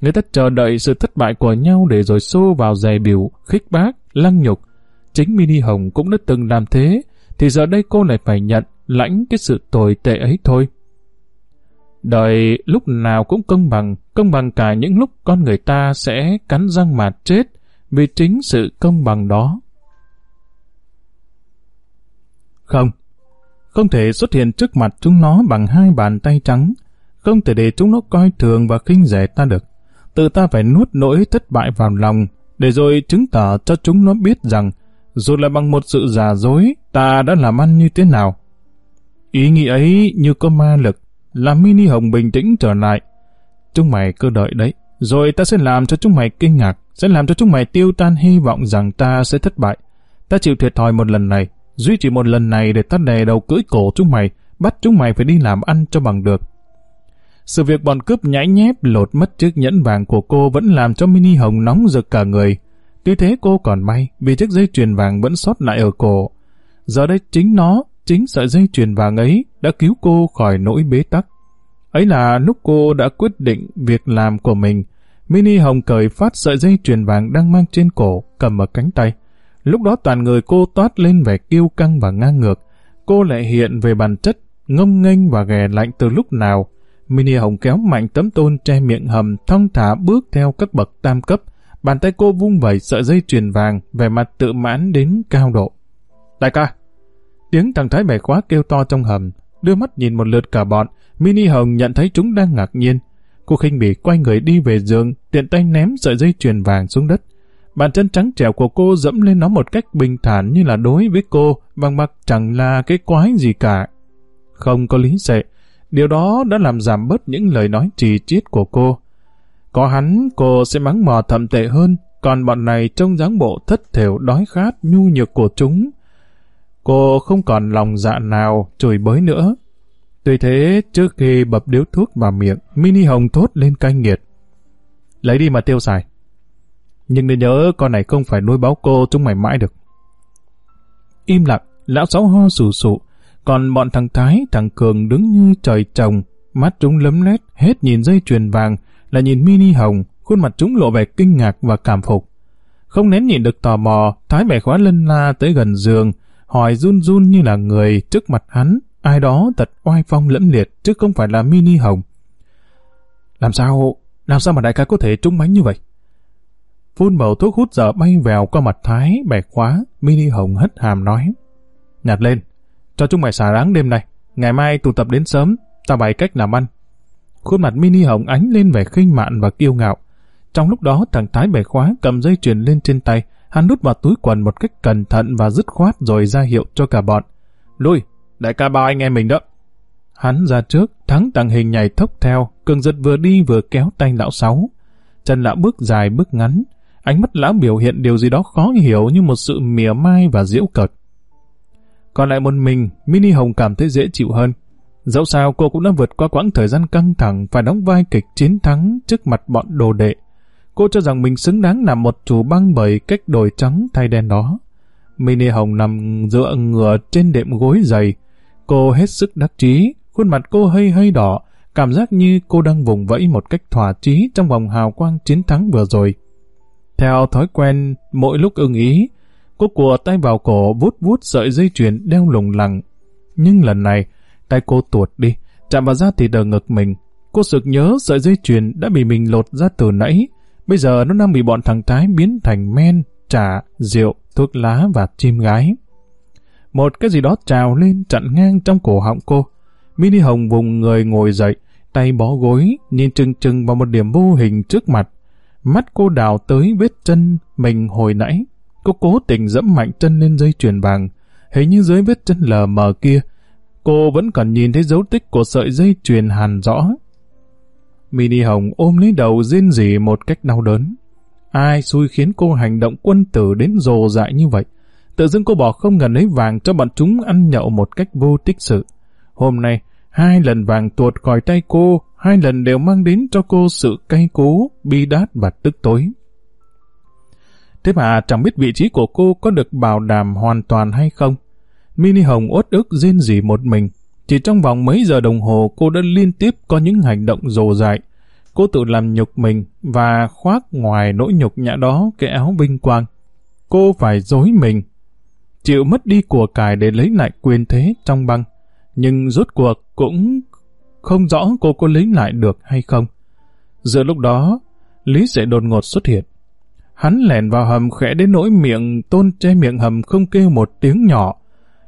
Người ta chờ đợi sự thất bại của nhau để rồi xô vào dè biểu, khích bác, lăng nhục. Chính Mini Hồng cũng đã từng làm thế, thì giờ đây cô lại phải nhận, lãnh cái sự tồi tệ ấy thôi. Đời lúc nào cũng công bằng, công bằng cả những lúc con người ta sẽ cắn răng mà chết vì chính sự công bằng đó. Không, không thể xuất hiện trước mặt chúng nó bằng hai bàn tay trắng, không thể để chúng nó coi thường và khinh rẻ ta được. Tự ta phải nuốt nỗi thất bại vào lòng, để rồi chứng tỏ cho chúng nó biết rằng, dù là bằng một sự giả dối, ta đã làm ăn như thế nào. Ý nghĩ ấy như có ma lực, làm mini hồng bình tĩnh trở lại. Chúng mày cứ đợi đấy, rồi ta sẽ làm cho chúng mày kinh ngạc, sẽ làm cho chúng mày tiêu tan hy vọng rằng ta sẽ thất bại. Ta chịu thiệt thòi một lần này, duy trì một lần này để ta đè đầu cưỡi cổ chúng mày, bắt chúng mày phải đi làm ăn cho bằng được. Sự việc bọn cướp nhãi nhép lột mất chiếc nhẫn vàng của cô vẫn làm cho Mini Hồng nóng rực cả người. Tuy thế cô còn may vì chiếc dây chuyền vàng vẫn sót lại ở cổ. Giờ đây chính nó, chính sợi dây chuyền vàng ấy đã cứu cô khỏi nỗi bế tắc. Ấy là lúc cô đã quyết định việc làm của mình. Mini Hồng cởi phát sợi dây chuyền vàng đang mang trên cổ, cầm ở cánh tay. Lúc đó toàn người cô toát lên vẻ kiêu căng và ngang ngược. Cô lại hiện về bản chất, ngông nghênh và ghè lạnh từ lúc nào. Mini Hồng kéo mạnh tấm tôn che miệng hầm, thong thả bước theo các bậc tam cấp. Bàn tay cô vung vẩy sợi dây chuyền vàng, vẻ mặt tự mãn đến cao độ. Đại ca! Tiếng thằng Thái bẻ khóa kêu to trong hầm, đưa mắt nhìn một lượt cả bọn, Mini Hồng nhận thấy chúng đang ngạc nhiên. Cô khinh bỉ quay người đi về giường, tiện tay ném sợi dây chuyền vàng xuống đất. Bàn chân trắng trẻo của cô dẫm lên nó một cách bình thản như là đối với cô, bằng mặt chẳng là cái quái gì cả. Không có lý sệ, điều đó đã làm giảm bớt những lời nói trì chiết của cô. Có hắn, cô sẽ mắng mò thậm tệ hơn, còn bọn này trông dáng bộ thất thểu đói khát nhu nhược của chúng. Cô không còn lòng dạ nào chửi bới nữa. Tuy thế, trước khi bập điếu thuốc vào miệng, Mini Hồng thốt lên cay nghiệt. Lấy đi mà tiêu xài. Nhưng nên nhớ con này không phải nuôi báo cô chúng mày mãi được. Im lặng, lão sáu ho sù sụ, còn bọn thằng Thái, thằng Cường đứng như trời trồng, mắt chúng lấm lét, hết nhìn dây chuyền vàng, là nhìn Mini Hồng, khuôn mặt chúng lộ vẻ kinh ngạc và cảm phục. Không nén nhìn được tò mò, Thái bẻ khóa lân la tới gần giường, hỏi run run như là người trước mặt hắn, ai đó thật oai phong lẫm liệt chứ không phải là Mini Hồng. Làm sao, làm sao mà đại ca có thể trúng bánh như vậy? Phun bầu thuốc hút dở bay vèo qua mặt Thái, bẻ khóa, Mini Hồng hất hàm nói. Nhặt lên, cho chúng mày xả ráng đêm nay, ngày mai tụ tập đến sớm, ta bày cách làm ăn. Khuôn mặt Mini Hồng ánh lên vẻ khinh mạn và kiêu ngạo. Trong lúc đó thằng Thái bẻ khóa cầm dây chuyền lên trên tay, hắn đút vào túi quần một cách cẩn thận và dứt khoát rồi ra hiệu cho cả bọn. Lui, đại ca bao anh em mình đó. Hắn ra trước, thắng tàng hình nhảy thốc theo, cường giật vừa đi vừa kéo tay lão sáu. Chân lão bước dài bước ngắn, ánh mắt lão biểu hiện điều gì đó khó hiểu như một sự mỉa mai và diễu cợt. Còn lại một mình, Mini Hồng cảm thấy dễ chịu hơn. Dẫu sao cô cũng đã vượt qua quãng thời gian căng thẳng phải đóng vai kịch chiến thắng trước mặt bọn đồ đệ. Cô cho rằng mình xứng đáng làm một chủ băng bởi cách đổi trắng thay đen đó. Mini Hồng nằm dựa ngửa trên đệm gối dày. Cô hết sức đắc chí, khuôn mặt cô hơi hơi đỏ, cảm giác như cô đang vùng vẫy một cách thỏa chí trong vòng hào quang chiến thắng vừa rồi. Theo thói quen, mỗi lúc ưng ý, cô cùa tay vào cổ vút vút sợi dây chuyền đeo lùng lẳng. Nhưng lần này, tay cô tuột đi, chạm vào da thịt đờ ngực mình. Cô sực nhớ sợi dây chuyền đã bị mình lột ra từ nãy, bây giờ nó đang bị bọn thằng Thái biến thành men, trà, rượu, thuốc lá và chim gái. Một cái gì đó trào lên chặn ngang trong cổ họng cô. Mini Hồng vùng người ngồi dậy, tay bó gối, nhìn chừng chừng vào một điểm vô hình trước mặt. Mắt cô đào tới vết chân mình hồi nãy. Cô cố tình dẫm mạnh chân lên dây chuyền vàng. Hình như dưới vết chân lờ mờ kia, cô vẫn còn nhìn thấy dấu tích của sợi dây chuyền hàn rõ. Mini Hồng ôm lấy đầu rên rỉ một cách đau đớn. Ai xui khiến cô hành động quân tử đến rồ dại như vậy? Tự dưng cô bỏ không ngần lấy vàng cho bọn chúng ăn nhậu một cách vô tích sự. Hôm nay, hai lần vàng tuột khỏi tay cô, hai lần đều mang đến cho cô sự cay cú, bi đát và tức tối. Thế mà chẳng biết vị trí của cô có được bảo đảm hoàn toàn hay không. Mini Hồng uất ức rên rỉ một mình. Chỉ trong vòng mấy giờ đồng hồ cô đã liên tiếp có những hành động rồ dại. Cô tự làm nhục mình và khoác ngoài nỗi nhục nhã đó cái áo vinh quang. Cô phải dối mình. Chịu mất đi của cải để lấy lại quyền thế trong băng. Nhưng rốt cuộc cũng không rõ cô có lấy lại được hay không. Giữa lúc đó, Lý sẽ đột ngột xuất hiện. Hắn lèn vào hầm khẽ đến nỗi miệng tôn che miệng hầm không kêu một tiếng nhỏ.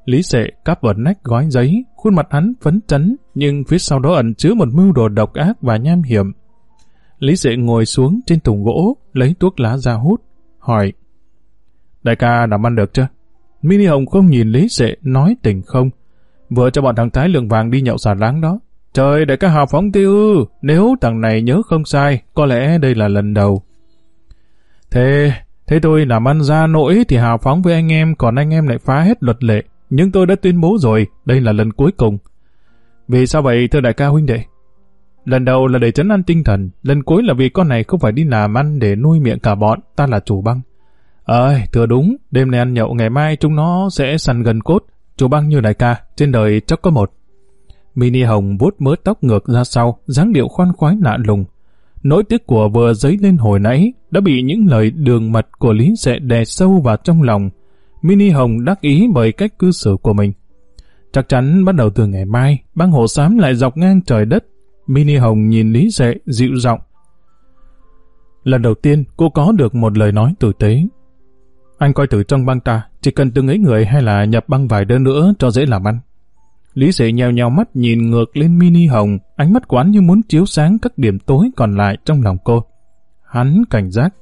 Lý sệ cắp vào nách gói giấy, khuôn mặt hắn phấn chấn, nhưng phía sau đó ẩn chứa một mưu đồ độc ác và nham hiểm. Lý sệ ngồi xuống trên thùng gỗ, lấy thuốc lá ra hút, hỏi. Đại ca làm ăn được chưa? Mini Hồng không nhìn Lý sệ, nói tình không. Vừa cho bọn thằng Thái lượng vàng đi nhậu xà láng đó. Trời, để ca hào phóng tiêu nếu thằng này nhớ không sai, có lẽ đây là lần đầu. Thế, thế tôi làm ăn ra nỗi thì hào phóng với anh em, còn anh em lại phá hết luật lệ. Nhưng tôi đã tuyên bố rồi, đây là lần cuối cùng. Vì sao vậy thưa đại ca huynh đệ? Lần đầu là để chấn an tinh thần, lần cuối là vì con này không phải đi làm ăn để nuôi miệng cả bọn, ta là chủ băng. Ơi, thưa đúng, đêm nay ăn nhậu ngày mai chúng nó sẽ săn gần cốt, chủ băng như đại ca, trên đời chắc có một. Mini Hồng vuốt mớ tóc ngược ra sau, dáng điệu khoan khoái lạ lùng. Nỗi tiếc của vừa dấy lên hồi nãy đã bị những lời đường mật của Lý Sệ đè sâu vào trong lòng. Mini Hồng đắc ý bởi cách cư xử của mình. Chắc chắn bắt đầu từ ngày mai, băng hồ xám lại dọc ngang trời đất. Mini Hồng nhìn Lý Sệ dịu giọng. Lần đầu tiên cô có được một lời nói tử tế. Anh coi từ trong băng ta, chỉ cần từng ấy người hay là nhập băng vài đơn nữa cho dễ làm ăn. Lý Sệ nhèo nhèo mắt nhìn ngược lên Mini Hồng, ánh mắt quán như muốn chiếu sáng các điểm tối còn lại trong lòng cô. Hắn cảnh giác.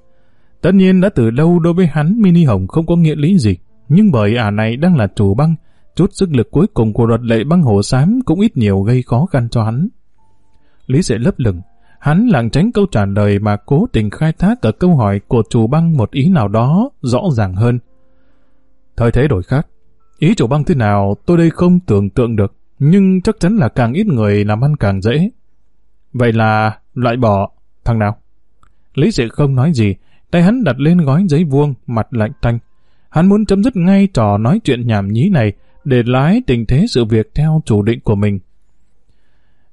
Tất nhiên đã từ lâu đối với hắn Mini Hồng không có nghĩa lý gì, nhưng bởi ả này đang là chủ băng, chút sức lực cuối cùng của luật lệ băng hồ xám cũng ít nhiều gây khó khăn cho hắn. Lý Sệ lấp lửng, hắn lảng tránh câu trả lời mà cố tình khai thác ở câu hỏi của chủ băng một ý nào đó rõ ràng hơn. Thời thế đổi khác, Ý chủ băng thế nào tôi đây không tưởng tượng được, nhưng chắc chắn là càng ít người làm ăn càng dễ. Vậy là loại bỏ thằng nào? Lý sự không nói gì, tay hắn đặt lên gói giấy vuông, mặt lạnh tanh. Hắn muốn chấm dứt ngay trò nói chuyện nhảm nhí này để lái tình thế sự việc theo chủ định của mình.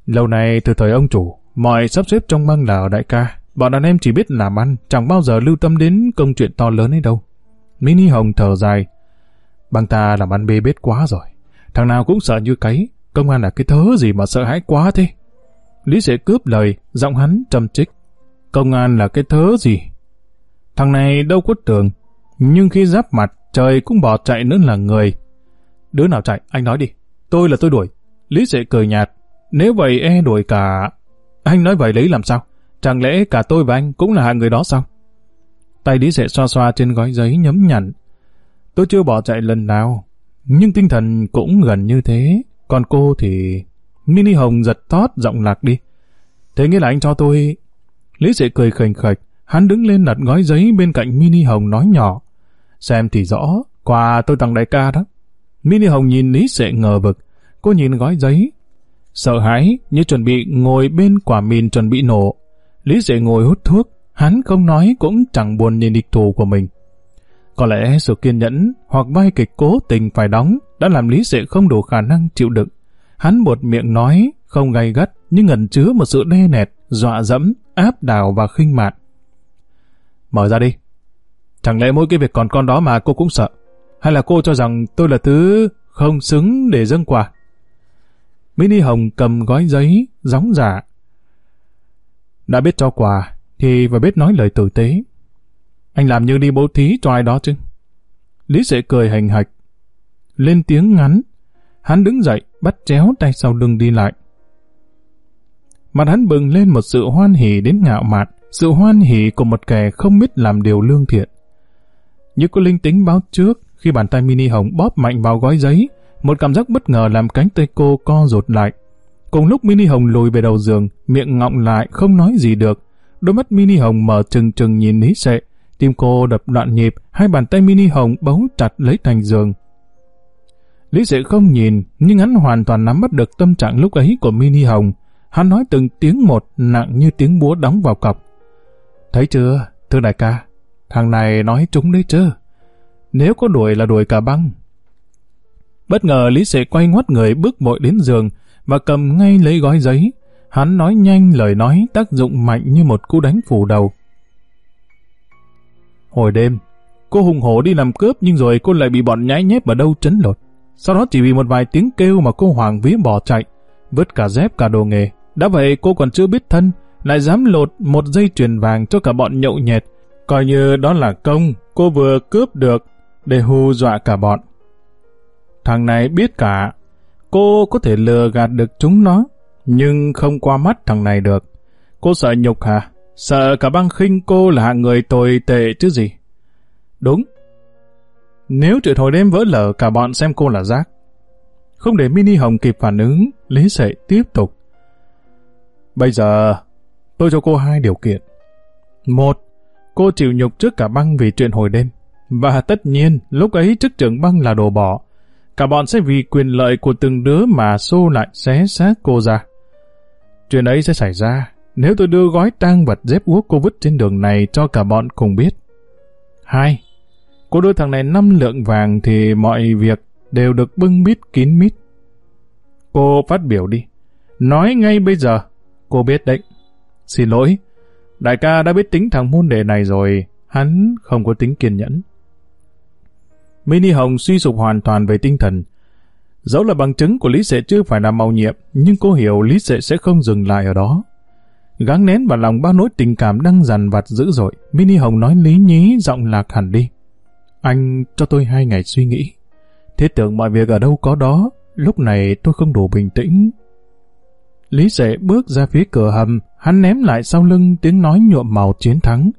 Lâu nay từ thời ông chủ, mọi sắp xếp trong băng là ở đại ca. Bọn đàn em chỉ biết làm ăn, chẳng bao giờ lưu tâm đến công chuyện to lớn ấy đâu. Mini Hồng thở dài, Băng ta làm ăn bê bết quá rồi. Thằng nào cũng sợ như cấy. Công an là cái thớ gì mà sợ hãi quá thế. Lý sẽ cướp lời, giọng hắn trầm trích. Công an là cái thớ gì? Thằng này đâu có tưởng. Nhưng khi giáp mặt, trời cũng bỏ chạy nữa là người. Đứa nào chạy, anh nói đi. Tôi là tôi đuổi. Lý sẽ cười nhạt. Nếu vậy e đuổi cả... Anh nói vậy lấy làm sao? Chẳng lẽ cả tôi và anh cũng là hạng người đó sao? Tay Lý sẽ xoa xoa trên gói giấy nhấm nhặn, Tôi chưa bỏ chạy lần nào, nhưng tinh thần cũng gần như thế. Còn cô thì... Mini Hồng giật thót giọng lạc đi. Thế nghĩa là anh cho tôi... Lý Sệ cười khềnh khệch, hắn đứng lên đặt gói giấy bên cạnh Mini Hồng nói nhỏ. Xem thì rõ, quà tôi tặng đại ca đó. Mini Hồng nhìn Lý Sệ ngờ vực, cô nhìn gói giấy. Sợ hãi, như chuẩn bị ngồi bên quả mìn chuẩn bị nổ. Lý Sệ ngồi hút thuốc, hắn không nói cũng chẳng buồn nhìn địch thù của mình. Có lẽ sự kiên nhẫn hoặc vai kịch cố tình phải đóng đã làm Lý Sệ không đủ khả năng chịu đựng. Hắn một miệng nói, không gay gắt, nhưng ngẩn chứa một sự đe nẹt, dọa dẫm, áp đảo và khinh mạn. Mở ra đi. Chẳng lẽ mỗi cái việc còn con đó mà cô cũng sợ? Hay là cô cho rằng tôi là thứ không xứng để dâng quà? Mini Hồng cầm gói giấy, gióng giả. Đã biết cho quà, thì phải biết nói lời tử tế. Anh làm như đi bố thí cho ai đó chứ. Lý sẽ cười hành hạch. Lên tiếng ngắn. Hắn đứng dậy, bắt chéo tay sau lưng đi lại. Mặt hắn bừng lên một sự hoan hỉ đến ngạo mạn, sự hoan hỉ của một kẻ không biết làm điều lương thiện. Như có linh tính báo trước, khi bàn tay mini hồng bóp mạnh vào gói giấy, một cảm giác bất ngờ làm cánh tay cô co rụt lại. Cùng lúc mini hồng lùi về đầu giường, miệng ngọng lại không nói gì được. Đôi mắt mini hồng mở trừng trừng nhìn Lý Sệ, Tim cô đập loạn nhịp, hai bàn tay mini hồng bấu chặt lấy thành giường. Lý Sệ không nhìn, nhưng hắn hoàn toàn nắm bắt được tâm trạng lúc ấy của mini hồng. Hắn nói từng tiếng một, nặng như tiếng búa đóng vào cọc. Thấy chưa, thưa đại ca, thằng này nói trúng đấy chứ. Nếu có đuổi là đuổi cả băng. Bất ngờ Lý Sệ quay ngoắt người bước vội đến giường và cầm ngay lấy gói giấy. Hắn nói nhanh lời nói tác dụng mạnh như một cú đánh phủ đầu. Hồi đêm, cô hùng hổ đi làm cướp nhưng rồi cô lại bị bọn nhái nhép ở đâu chấn lột. Sau đó chỉ vì một vài tiếng kêu mà cô hoàng vía bỏ chạy, vứt cả dép cả đồ nghề. Đã vậy cô còn chưa biết thân, lại dám lột một dây chuyền vàng cho cả bọn nhậu nhẹt. Coi như đó là công cô vừa cướp được để hù dọa cả bọn. Thằng này biết cả, cô có thể lừa gạt được chúng nó, nhưng không qua mắt thằng này được. Cô sợ nhục hả? Sợ cả băng khinh cô là hạng người tồi tệ chứ gì. Đúng. Nếu chuyện hồi đêm vỡ lở cả bọn xem cô là rác. Không để Mini Hồng kịp phản ứng, Lý Sệ tiếp tục. Bây giờ, tôi cho cô hai điều kiện. Một, cô chịu nhục trước cả băng vì chuyện hồi đêm. Và tất nhiên, lúc ấy chức trưởng băng là đồ bỏ. Cả bọn sẽ vì quyền lợi của từng đứa mà xô lại xé xác cô ra. Chuyện ấy sẽ xảy ra nếu tôi đưa gói tang vật dép uốc cô vứt trên đường này cho cả bọn cùng biết. Hai, cô đưa thằng này năm lượng vàng thì mọi việc đều được bưng bít kín mít. Cô phát biểu đi. Nói ngay bây giờ. Cô biết đấy. Xin lỗi. Đại ca đã biết tính thằng môn đề này rồi. Hắn không có tính kiên nhẫn. Mini Hồng suy sụp hoàn toàn về tinh thần. Dẫu là bằng chứng của Lý Sệ chưa phải là màu nhiệm, nhưng cô hiểu Lý Sệ sẽ không dừng lại ở đó. Gắng nén vào lòng bao nỗi tình cảm đang dằn vặt dữ dội, Mini Hồng nói lý nhí giọng lạc hẳn đi. Anh cho tôi hai ngày suy nghĩ. Thế tưởng mọi việc ở đâu có đó, Lúc này tôi không đủ bình tĩnh. Lý Sệ bước ra phía cửa hầm, hắn ném lại sau lưng tiếng nói nhuộm màu chiến thắng.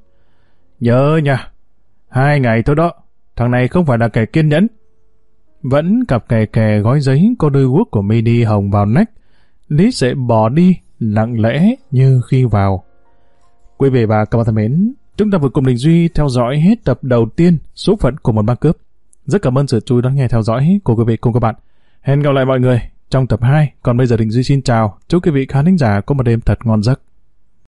Nhớ nha, hai ngày thôi đó, thằng này không phải là kẻ kiên nhẫn. Vẫn cặp kè kè gói giấy có đôi guốc của mini hồng vào nách, Lý sẽ bỏ đi, lặng lẽ như khi vào. Quý vị và các bạn thân mến, chúng ta vừa cùng Đình Duy theo dõi hết tập đầu tiên số phận của một băng cướp. Rất cảm ơn sự chú ý lắng nghe theo dõi của quý vị cùng các bạn. Hẹn gặp lại mọi người trong tập 2. Còn bây giờ Đình Duy xin chào. Chúc quý vị khán thính giả có một đêm thật ngon giấc.